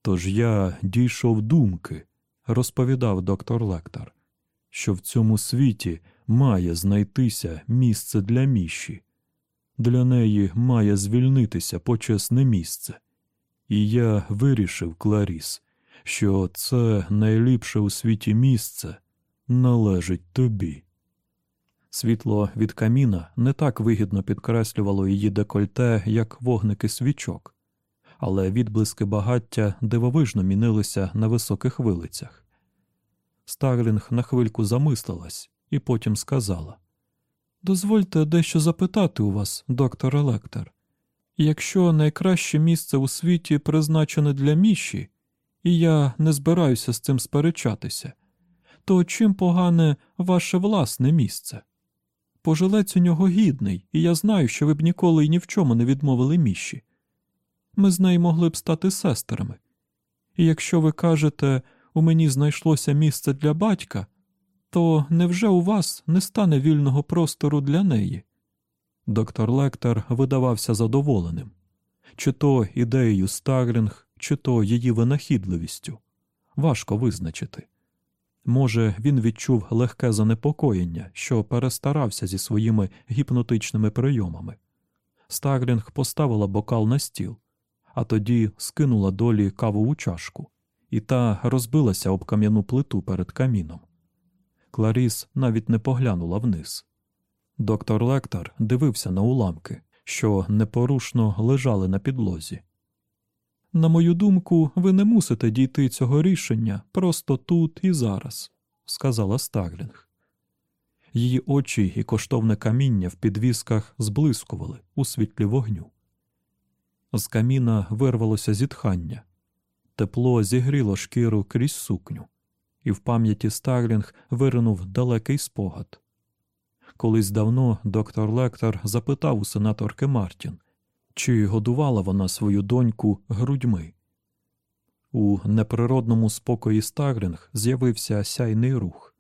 Тож я дійшов думки, розповідав доктор Лектор, що в цьому світі має знайтися місце для міші, для неї має звільнитися почесне місце. І я вирішив, Кларіс, що це найліпше у світі місце належить тобі. Світло від каміна не так вигідно підкреслювало її декольте, як вогники свічок, але відблиски багаття дивовижно мінилися на високих вилицях. Старлінг на хвильку замислилась і потім сказала Дозвольте дещо запитати у вас, доктор Електор. Якщо найкраще місце у світі призначене для міші, і я не збираюся з цим сперечатися, то чим погане ваше власне місце? Пожилець у нього гідний, і я знаю, що ви б ніколи і ні в чому не відмовили міші. Ми з нею могли б стати сестрами. І якщо ви кажете, у мені знайшлося місце для батька, то невже у вас не стане вільного простору для неї? Доктор Лектор видавався задоволеним чи то ідеєю Старлінг, чи то її винахідливістю. Важко визначити. Може, він відчув легке занепокоєння, що перестарався зі своїми гіпнотичними прийомами. Старлінг поставила бокал на стіл, а тоді скинула долі кавову чашку, і та розбилася об кам'яну плиту перед каміном. Кларіс навіть не поглянула вниз. Доктор Лектор дивився на уламки, що непорушно лежали на підлозі. На мою думку, ви не мусите дійти цього рішення просто тут і зараз, сказала Старлінг. Її очі і коштовне каміння в підвісках зблискували у світлі вогню. З каміна вирвалося зітхання, тепло зігріло шкіру крізь сукню, і в пам'яті Старлінг виринув далекий спогад. Колись давно доктор Лектор запитав у сенаторки Мартін, чи годувала вона свою доньку грудьми. У неприродному спокої Старлінг з'явився сяйний рух.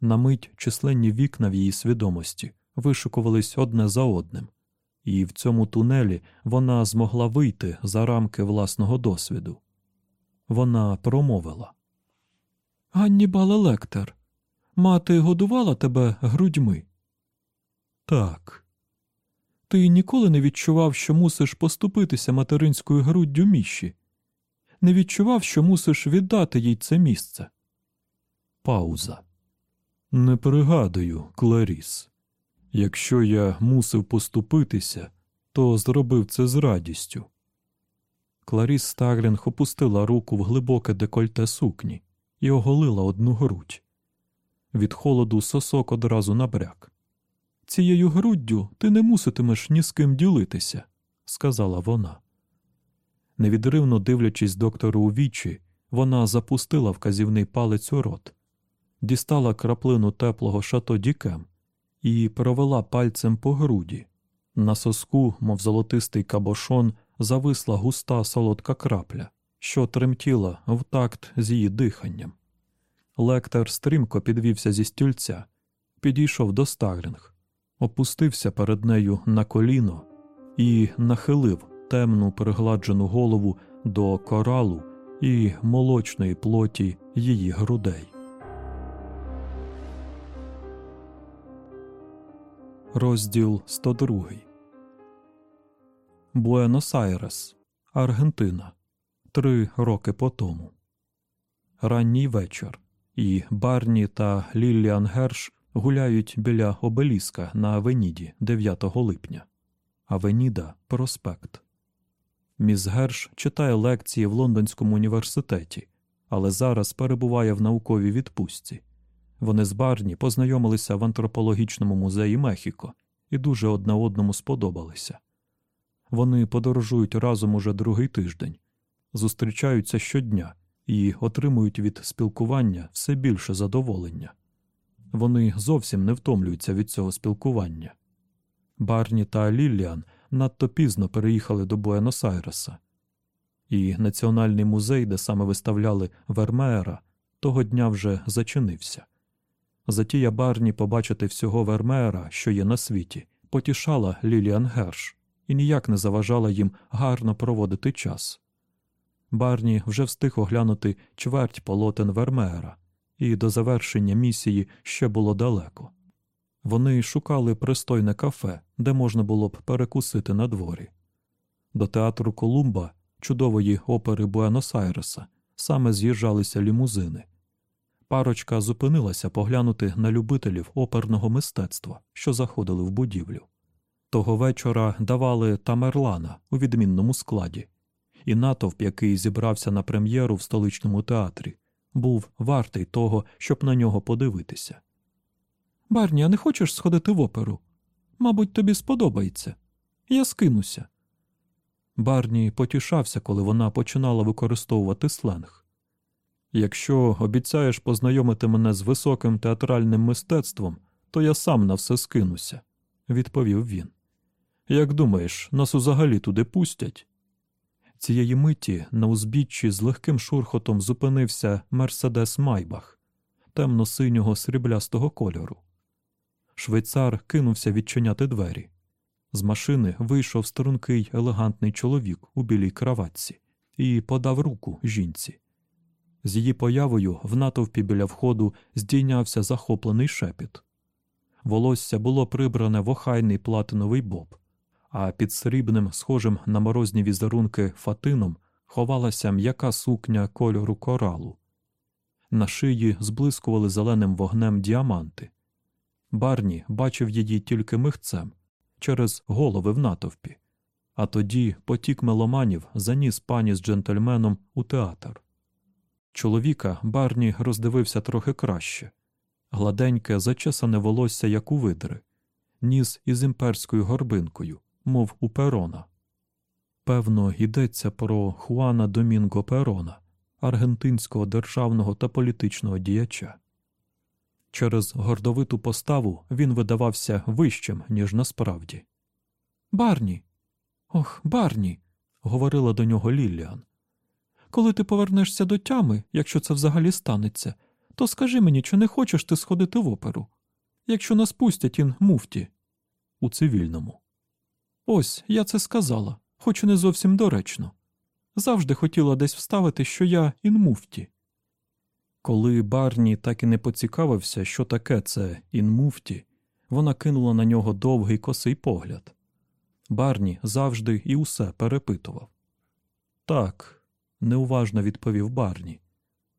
На мить численні вікна в її свідомості вишукувались одне за одним, і в цьому тунелі вона змогла вийти за рамки власного досвіду. Вона промовила Ганнібале Лектор, мати годувала тебе грудьми? Так. Ти ніколи не відчував, що мусиш поступитися материнською груддю міші? Не відчував, що мусиш віддати їй це місце? Пауза. Не пригадую, Кларіс. Якщо я мусив поступитися, то зробив це з радістю. Кларіс Старлінг опустила руку в глибоке декольте сукні і оголила одну грудь. Від холоду сосок одразу набряк. Цією груддю ти не муситимеш ні з ким ділитися, сказала вона. Невідривно дивлячись доктору у вічі, вона запустила вказівний палець у рот, дістала краплину теплого шато дікем і провела пальцем по груді. На соску, мов золотистий кабошон, зависла густа солодка крапля, що тремтіла в такт з її диханням. Лектор стрімко підвівся зі стільця, підійшов до Старлінг опустився перед нею на коліно і нахилив темну пригладжену голову до коралу і молочної плоті її грудей. Розділ 102 Буенос-Айрес, Аргентина. Три роки по тому. Ранній вечір. І Барні та Ліліан Герш гуляють біля обеліска на Авеніді 9 липня. Авеніда Проспект. Міс Герш читає лекції в Лондонському університеті, але зараз перебуває в науковій відпустці. Вони з Барні познайомилися в антропологічному музеї Мехіко і дуже одне одному сподобалися. Вони подорожують разом уже другий тиждень, зустрічаються щодня і отримують від спілкування все більше задоволення. Вони зовсім не втомлюються від цього спілкування. Барні та Ліліан надто пізно переїхали до Буенос-Айреса. І Національний музей, де саме виставляли Вермеера, того дня вже зачинився. Затія Барні побачити всього Вермеера, що є на світі, потішала Ліліан Герш і ніяк не заважала їм гарно проводити час. Барні вже встиг оглянути чверть полотен Вермеера, і до завершення місії ще було далеко. Вони шукали пристойне кафе, де можна було б перекусити на дворі. До театру Колумба, чудової опери Буенос-Айреса, саме з'їжджалися лімузини. Парочка зупинилася поглянути на любителів оперного мистецтва, що заходили в будівлю. Того вечора давали Тамерлана у відмінному складі, і натовп, який зібрався на прем'єру в столичному театрі, був вартий того, щоб на нього подивитися. Барні, а не хочеш сходити в оперу? Мабуть, тобі сподобається. Я скинуся. Барні потішався, коли вона починала використовувати сленг. Якщо обіцяєш познайомити мене з високим театральним мистецтвом, то я сам на все скинуся, відповів він. Як думаєш, нас узагалі туди пустять? Цієї миті на узбіччі з легким шурхотом зупинився Мерседес Майбах темно-синього сріблястого кольору. Швейцар кинувся відчиняти двері. З машини вийшов стрункий елегантний чоловік у білій краватці і подав руку жінці. З її появою в натовпі біля входу здійнявся захоплений шепіт. Волосся було прибране в охайний платиновий боб, а під срібним, схожим на морозні візерунки фатином, ховалася м'яка сукня кольору коралу. На шиї зблискували зеленим вогнем діаманти. Барні бачив її тільки михцем через голови в натовпі, а тоді потік меломанів заніс пані з джентльменом у театр. Чоловіка Барні роздивився трохи краще гладеньке, зачесане волосся, як у видри, ніс із імперською горбинкою, мов у перона. Певно, йдеться про Хуана Домінго Перона, аргентинського державного та політичного діяча. Через гордовиту поставу він видавався вищим, ніж насправді. Барні. Ох, Барні, говорила до нього Ліліан. Коли ти повернешся до тями, якщо це взагалі станеться, то скажи мені, чи не хочеш ти сходити в оперу, якщо нас пустять ін муфті у цивільному. Ось я це сказала, хоч і не зовсім доречно. Завжди хотіла десь вставити, що я інмуфті. Коли Барні так і не поцікавився, що таке це інмуфті, вона кинула на нього довгий косий погляд. Барні завжди і усе перепитував. Так, неуважно відповів Барні.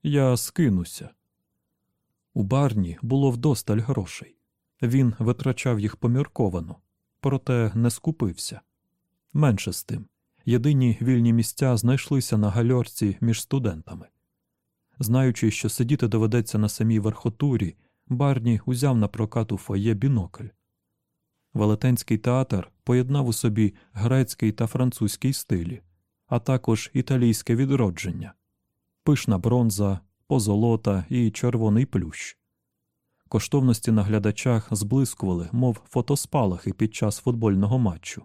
Я скинуся. У Барні було вдосталь грошей. Він витрачав їх помірковано, проте не скупився. Менше з тим. Єдині вільні місця знайшлися на гальорці між студентами. Знаючи, що сидіти доведеться на самій верхотурі, Барні узяв на прокат у фоє бінокль. Велетенський театр поєднав у собі грецький та французький стилі, а також італійське відродження, пишна бронза, позолота і червоний плющ. Коштовності на глядачах зблискували, мов фотоспалахи під час футбольного матчу.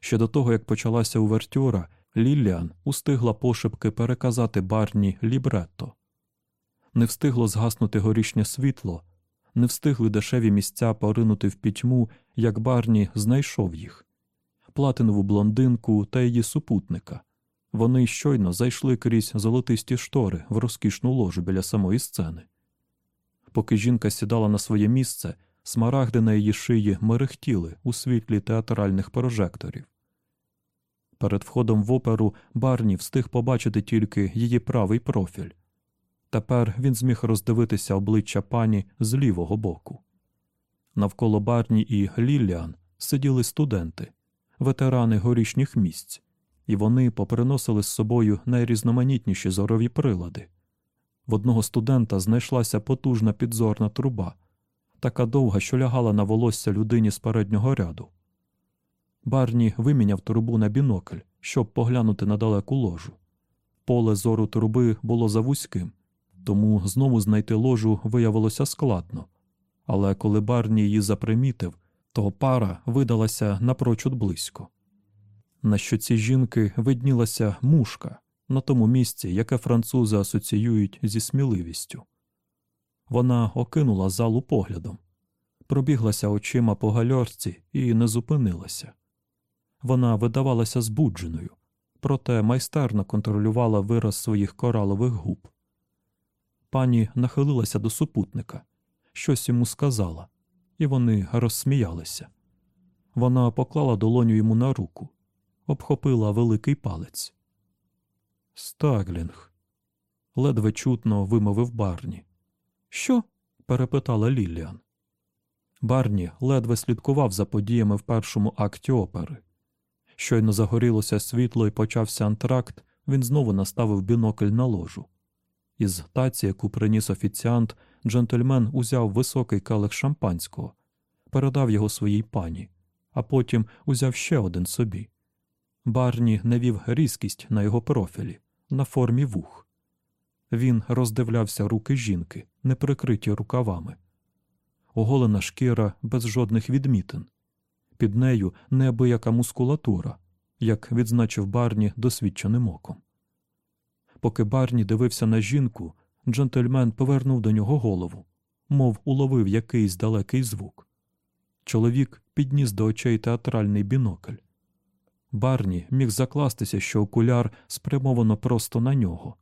Ще до того, як почалася увертюра, Ліліан устигла пошепки переказати барні лібретто. Не встигло згаснути горішнє світло, не встигли дешеві місця поринути в пітьму, як барні знайшов їх платинову блондинку та її супутника. Вони щойно зайшли крізь золотисті штори в розкішну ложу біля самої сцени. Поки жінка сідала на своє місце, смарагди на її шиї мерехтіли у світлі театральних прожекторів. Перед входом в оперу Барні встиг побачити тільки її правий профіль. Тепер він зміг роздивитися обличчя пані з лівого боку. Навколо Барні і Ліліан сиділи студенти, ветерани горішніх місць, і вони поприносили з собою найрізноманітніші зорові прилади. В одного студента знайшлася потужна підзорна труба, така довга, що лягала на волосся людині з переднього ряду. Барні виміняв трубу на бінокль, щоб поглянути на далеку ложу. Поле зору труби було завузьким, тому знову знайти ложу виявилося складно. Але коли Барні її запримітив, то пара видалася напрочуд близько. На щоці жінки виднілася мушка на тому місці, яке французи асоціюють зі сміливістю. Вона окинула залу поглядом, пробіглася очима по гальорці і не зупинилася. Вона видавалася збудженою, проте майстерно контролювала вираз своїх коралових губ. Пані нахилилася до супутника, щось йому сказала, і вони розсміялися. Вона поклала долоню йому на руку, обхопила великий палець. Стаглінг. ледве чутно вимовив Барні. Що? перепитала Ліліан. Барні ледве слідкував за подіями в першому акті опери. Щойно загорілося світло і почався антракт, він знову наставив бінокль на ложу. Із таці, яку приніс офіціант, джентльмен узяв високий келих шампанського, передав його своїй пані, а потім узяв ще один собі. Барні навів різкість на його профілі, на формі вух. Він роздивлявся руки жінки, не прикриті рукавами. Оголена шкіра без жодних відмітин. Під нею неабияка мускулатура, як відзначив Барні досвідченим оком. Поки Барні дивився на жінку, джентльмен повернув до нього голову, мов уловив якийсь далекий звук. Чоловік підніс до очей театральний бінокль. Барні міг закластися, що окуляр спрямовано просто на нього.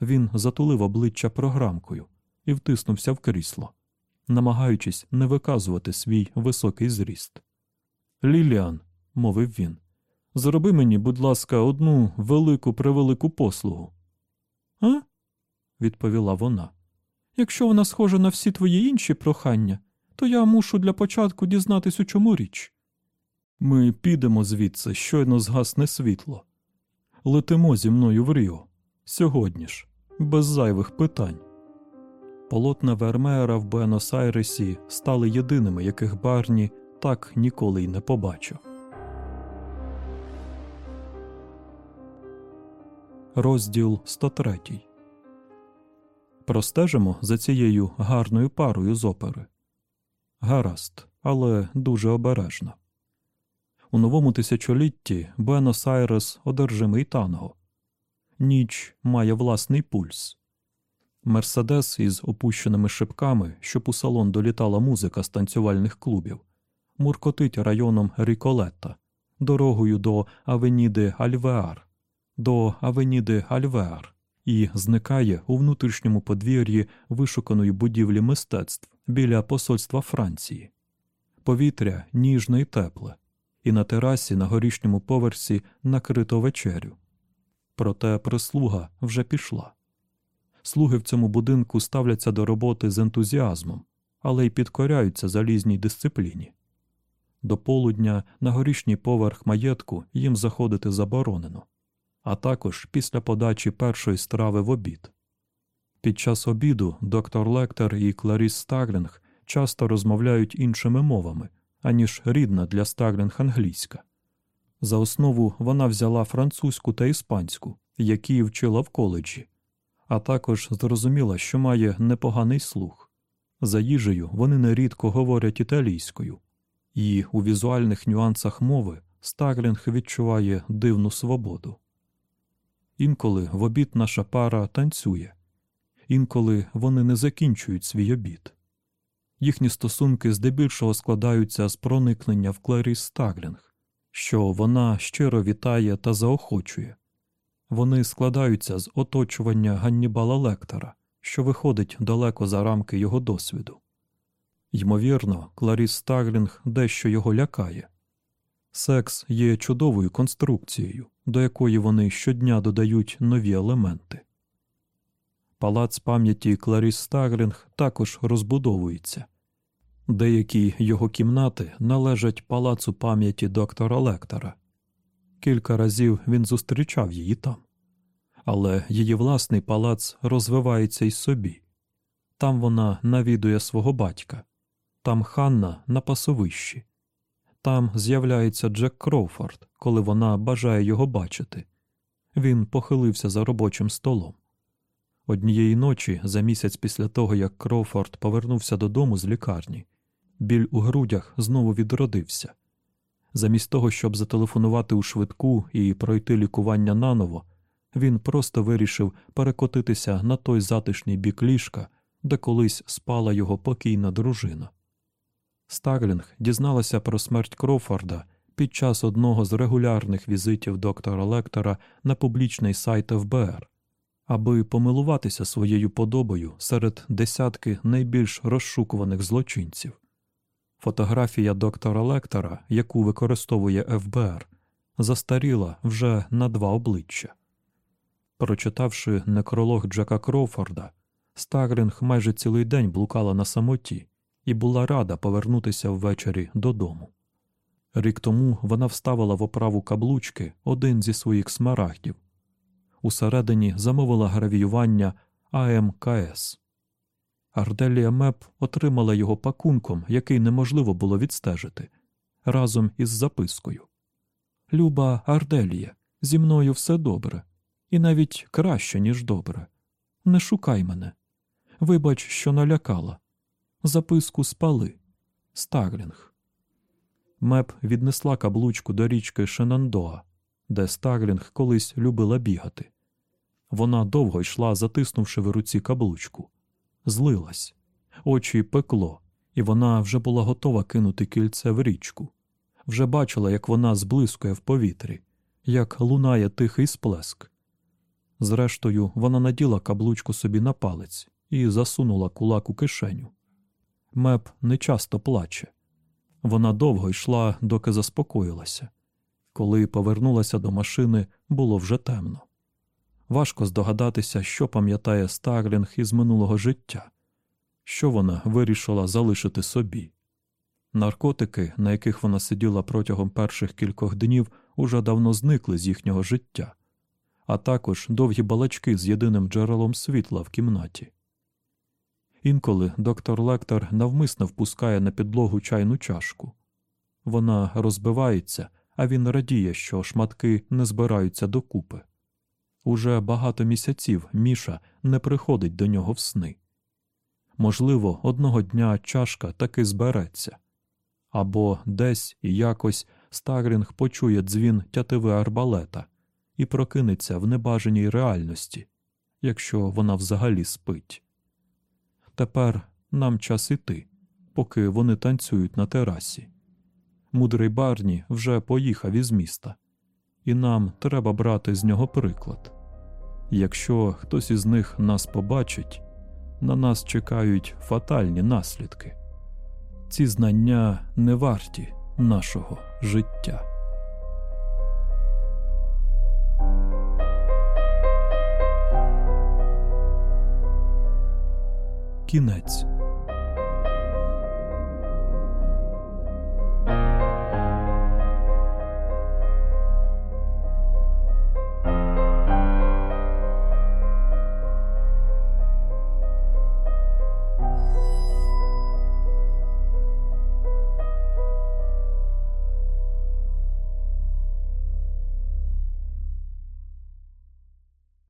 Він затулив обличчя програмкою і втиснувся в крісло, намагаючись не виказувати свій високий зріст. Ліліан, мовив він, зроби мені, будь ласка, одну велику превелику послугу. А? Відповіла вона. Якщо вона схожа на всі твої інші прохання, то я мушу для початку дізнатись, у чому річ. Ми підемо звідси, щойно згасне світло. Летимо зі мною в Ріо. Сьогодні ж, без зайвих питань. Полотна Вермеера в Буенос-Айресі стали єдиними, яких Барні так ніколи й не побачив. Розділ 103 Простежимо за цією гарною парою з опери. Гаразд, але дуже обережно. У новому тисячолітті Буенос-Айрес одержимий танго. Ніч має власний пульс. Мерседес із опущеними шибками, щоб у салон долітала музика з танцювальних клубів, муркотить районом Ріколетта, дорогою до Авеніди Альвеар, до Авеніди Альвеар і зникає у внутрішньому подвір'ї вишуканої будівлі мистецтв біля посольства Франції. Повітря ніжне і тепле, і на терасі на горішньому поверсі накрито вечерю. Проте прислуга вже пішла. Слуги в цьому будинку ставляться до роботи з ентузіазмом, але й підкоряються залізній дисципліні. До полудня на горішній поверх маєтку їм заходити заборонено, а також після подачі першої страви в обід. Під час обіду доктор Лектор і Кларіс Стаглінг часто розмовляють іншими мовами, аніж рідна для Стаглінг англійська. За основу вона взяла французьку та іспанську, які вчила в коледжі, а також зрозуміла, що має непоганий слух. За їжею вони нерідко говорять італійською, і у візуальних нюансах мови Стаглінг відчуває дивну свободу. Інколи в обід наша пара танцює, інколи вони не закінчують свій обід. Їхні стосунки здебільшого складаються з проникнення в Кларіс Старлінг, що вона щиро вітає та заохочує. Вони складаються з оточування Ганнібала Лектора, що виходить далеко за рамки його досвіду. Ймовірно, Кларіс Старлінг дещо його лякає. Секс є чудовою конструкцією, до якої вони щодня додають нові елементи. Палац пам'яті Кларіс Старлінг також розбудовується. Деякі його кімнати належать палацу пам'яті доктора Лектора. Кілька разів він зустрічав її там, але її власний палац розвивається й собі. Там вона навідує свого батька, там Ханна на пасовищі, там з'являється Джек Кроуфорд, коли вона бажає його бачити. Він похилився за робочим столом. Однієї ночі, за місяць після того, як Кроуфорд повернувся додому з лікарні, біль у грудях знову відродився. Замість того, щоб зателефонувати у швидку і пройти лікування наново, він просто вирішив перекотитися на той затишний бік ліжка, де колись спала його покійна дружина. Старлінг дізналася про смерть Крофорда під час одного з регулярних візитів доктора Лектора на публічний сайт ФБР, аби помилуватися своєю подобою серед десятки найбільш розшукуваних злочинців. Фотографія доктора Лектора, яку використовує ФБР, застаріла вже на два обличчя. Прочитавши некролог Джека Кроуфорда, Старлінг майже цілий день блукала на самоті і була рада повернутися ввечері додому. Рік тому вона вставила в оправу каблучки один зі своїх смарагдів. Усередині замовила гравіювання АМКС. Арделія Меп отримала його пакунком, який неможливо було відстежити, разом із запискою. Люба Арделія, зі мною все добре, і навіть краще, ніж добре. Не шукай мене. Вибач, що налякала. Записку спали. Старлінг. Меп віднесла каблучку до річки Шенандоа, де Старлінг колись любила бігати. Вона довго йшла, затиснувши в руці каблучку. Злилась, очі пекло, і вона вже була готова кинути кільце в річку. Вже бачила, як вона зблискує в повітрі, як лунає тихий сплеск. Зрештою, вона наділа каблучку собі на палець і засунула кулак у кишеню. Меп не часто плаче. Вона довго йшла, доки заспокоїлася. Коли повернулася до машини, було вже темно. Важко здогадатися, що пам'ятає Старлінг із минулого життя, що вона вирішила залишити собі. Наркотики, на яких вона сиділа протягом перших кількох днів, уже давно зникли з їхнього життя, а також довгі балачки з єдиним джерелом світла в кімнаті. Інколи доктор Лектор навмисно впускає на підлогу чайну чашку. Вона розбивається, а він радіє, що шматки не збираються докупи. Уже багато місяців Міша не приходить до нього в сни. Можливо, одного дня чашка таки збереться, або десь якось Старлінг почує дзвін тятиви арбалета і прокинеться в небажаній реальності, якщо вона взагалі спить. Тепер нам час іти, поки вони танцюють на терасі. Мудрий Барні вже поїхав із міста, і нам треба брати з нього приклад. Якщо хтось із них нас побачить, на нас чекають фатальні наслідки. Ці знання не варті нашого життя. Кінець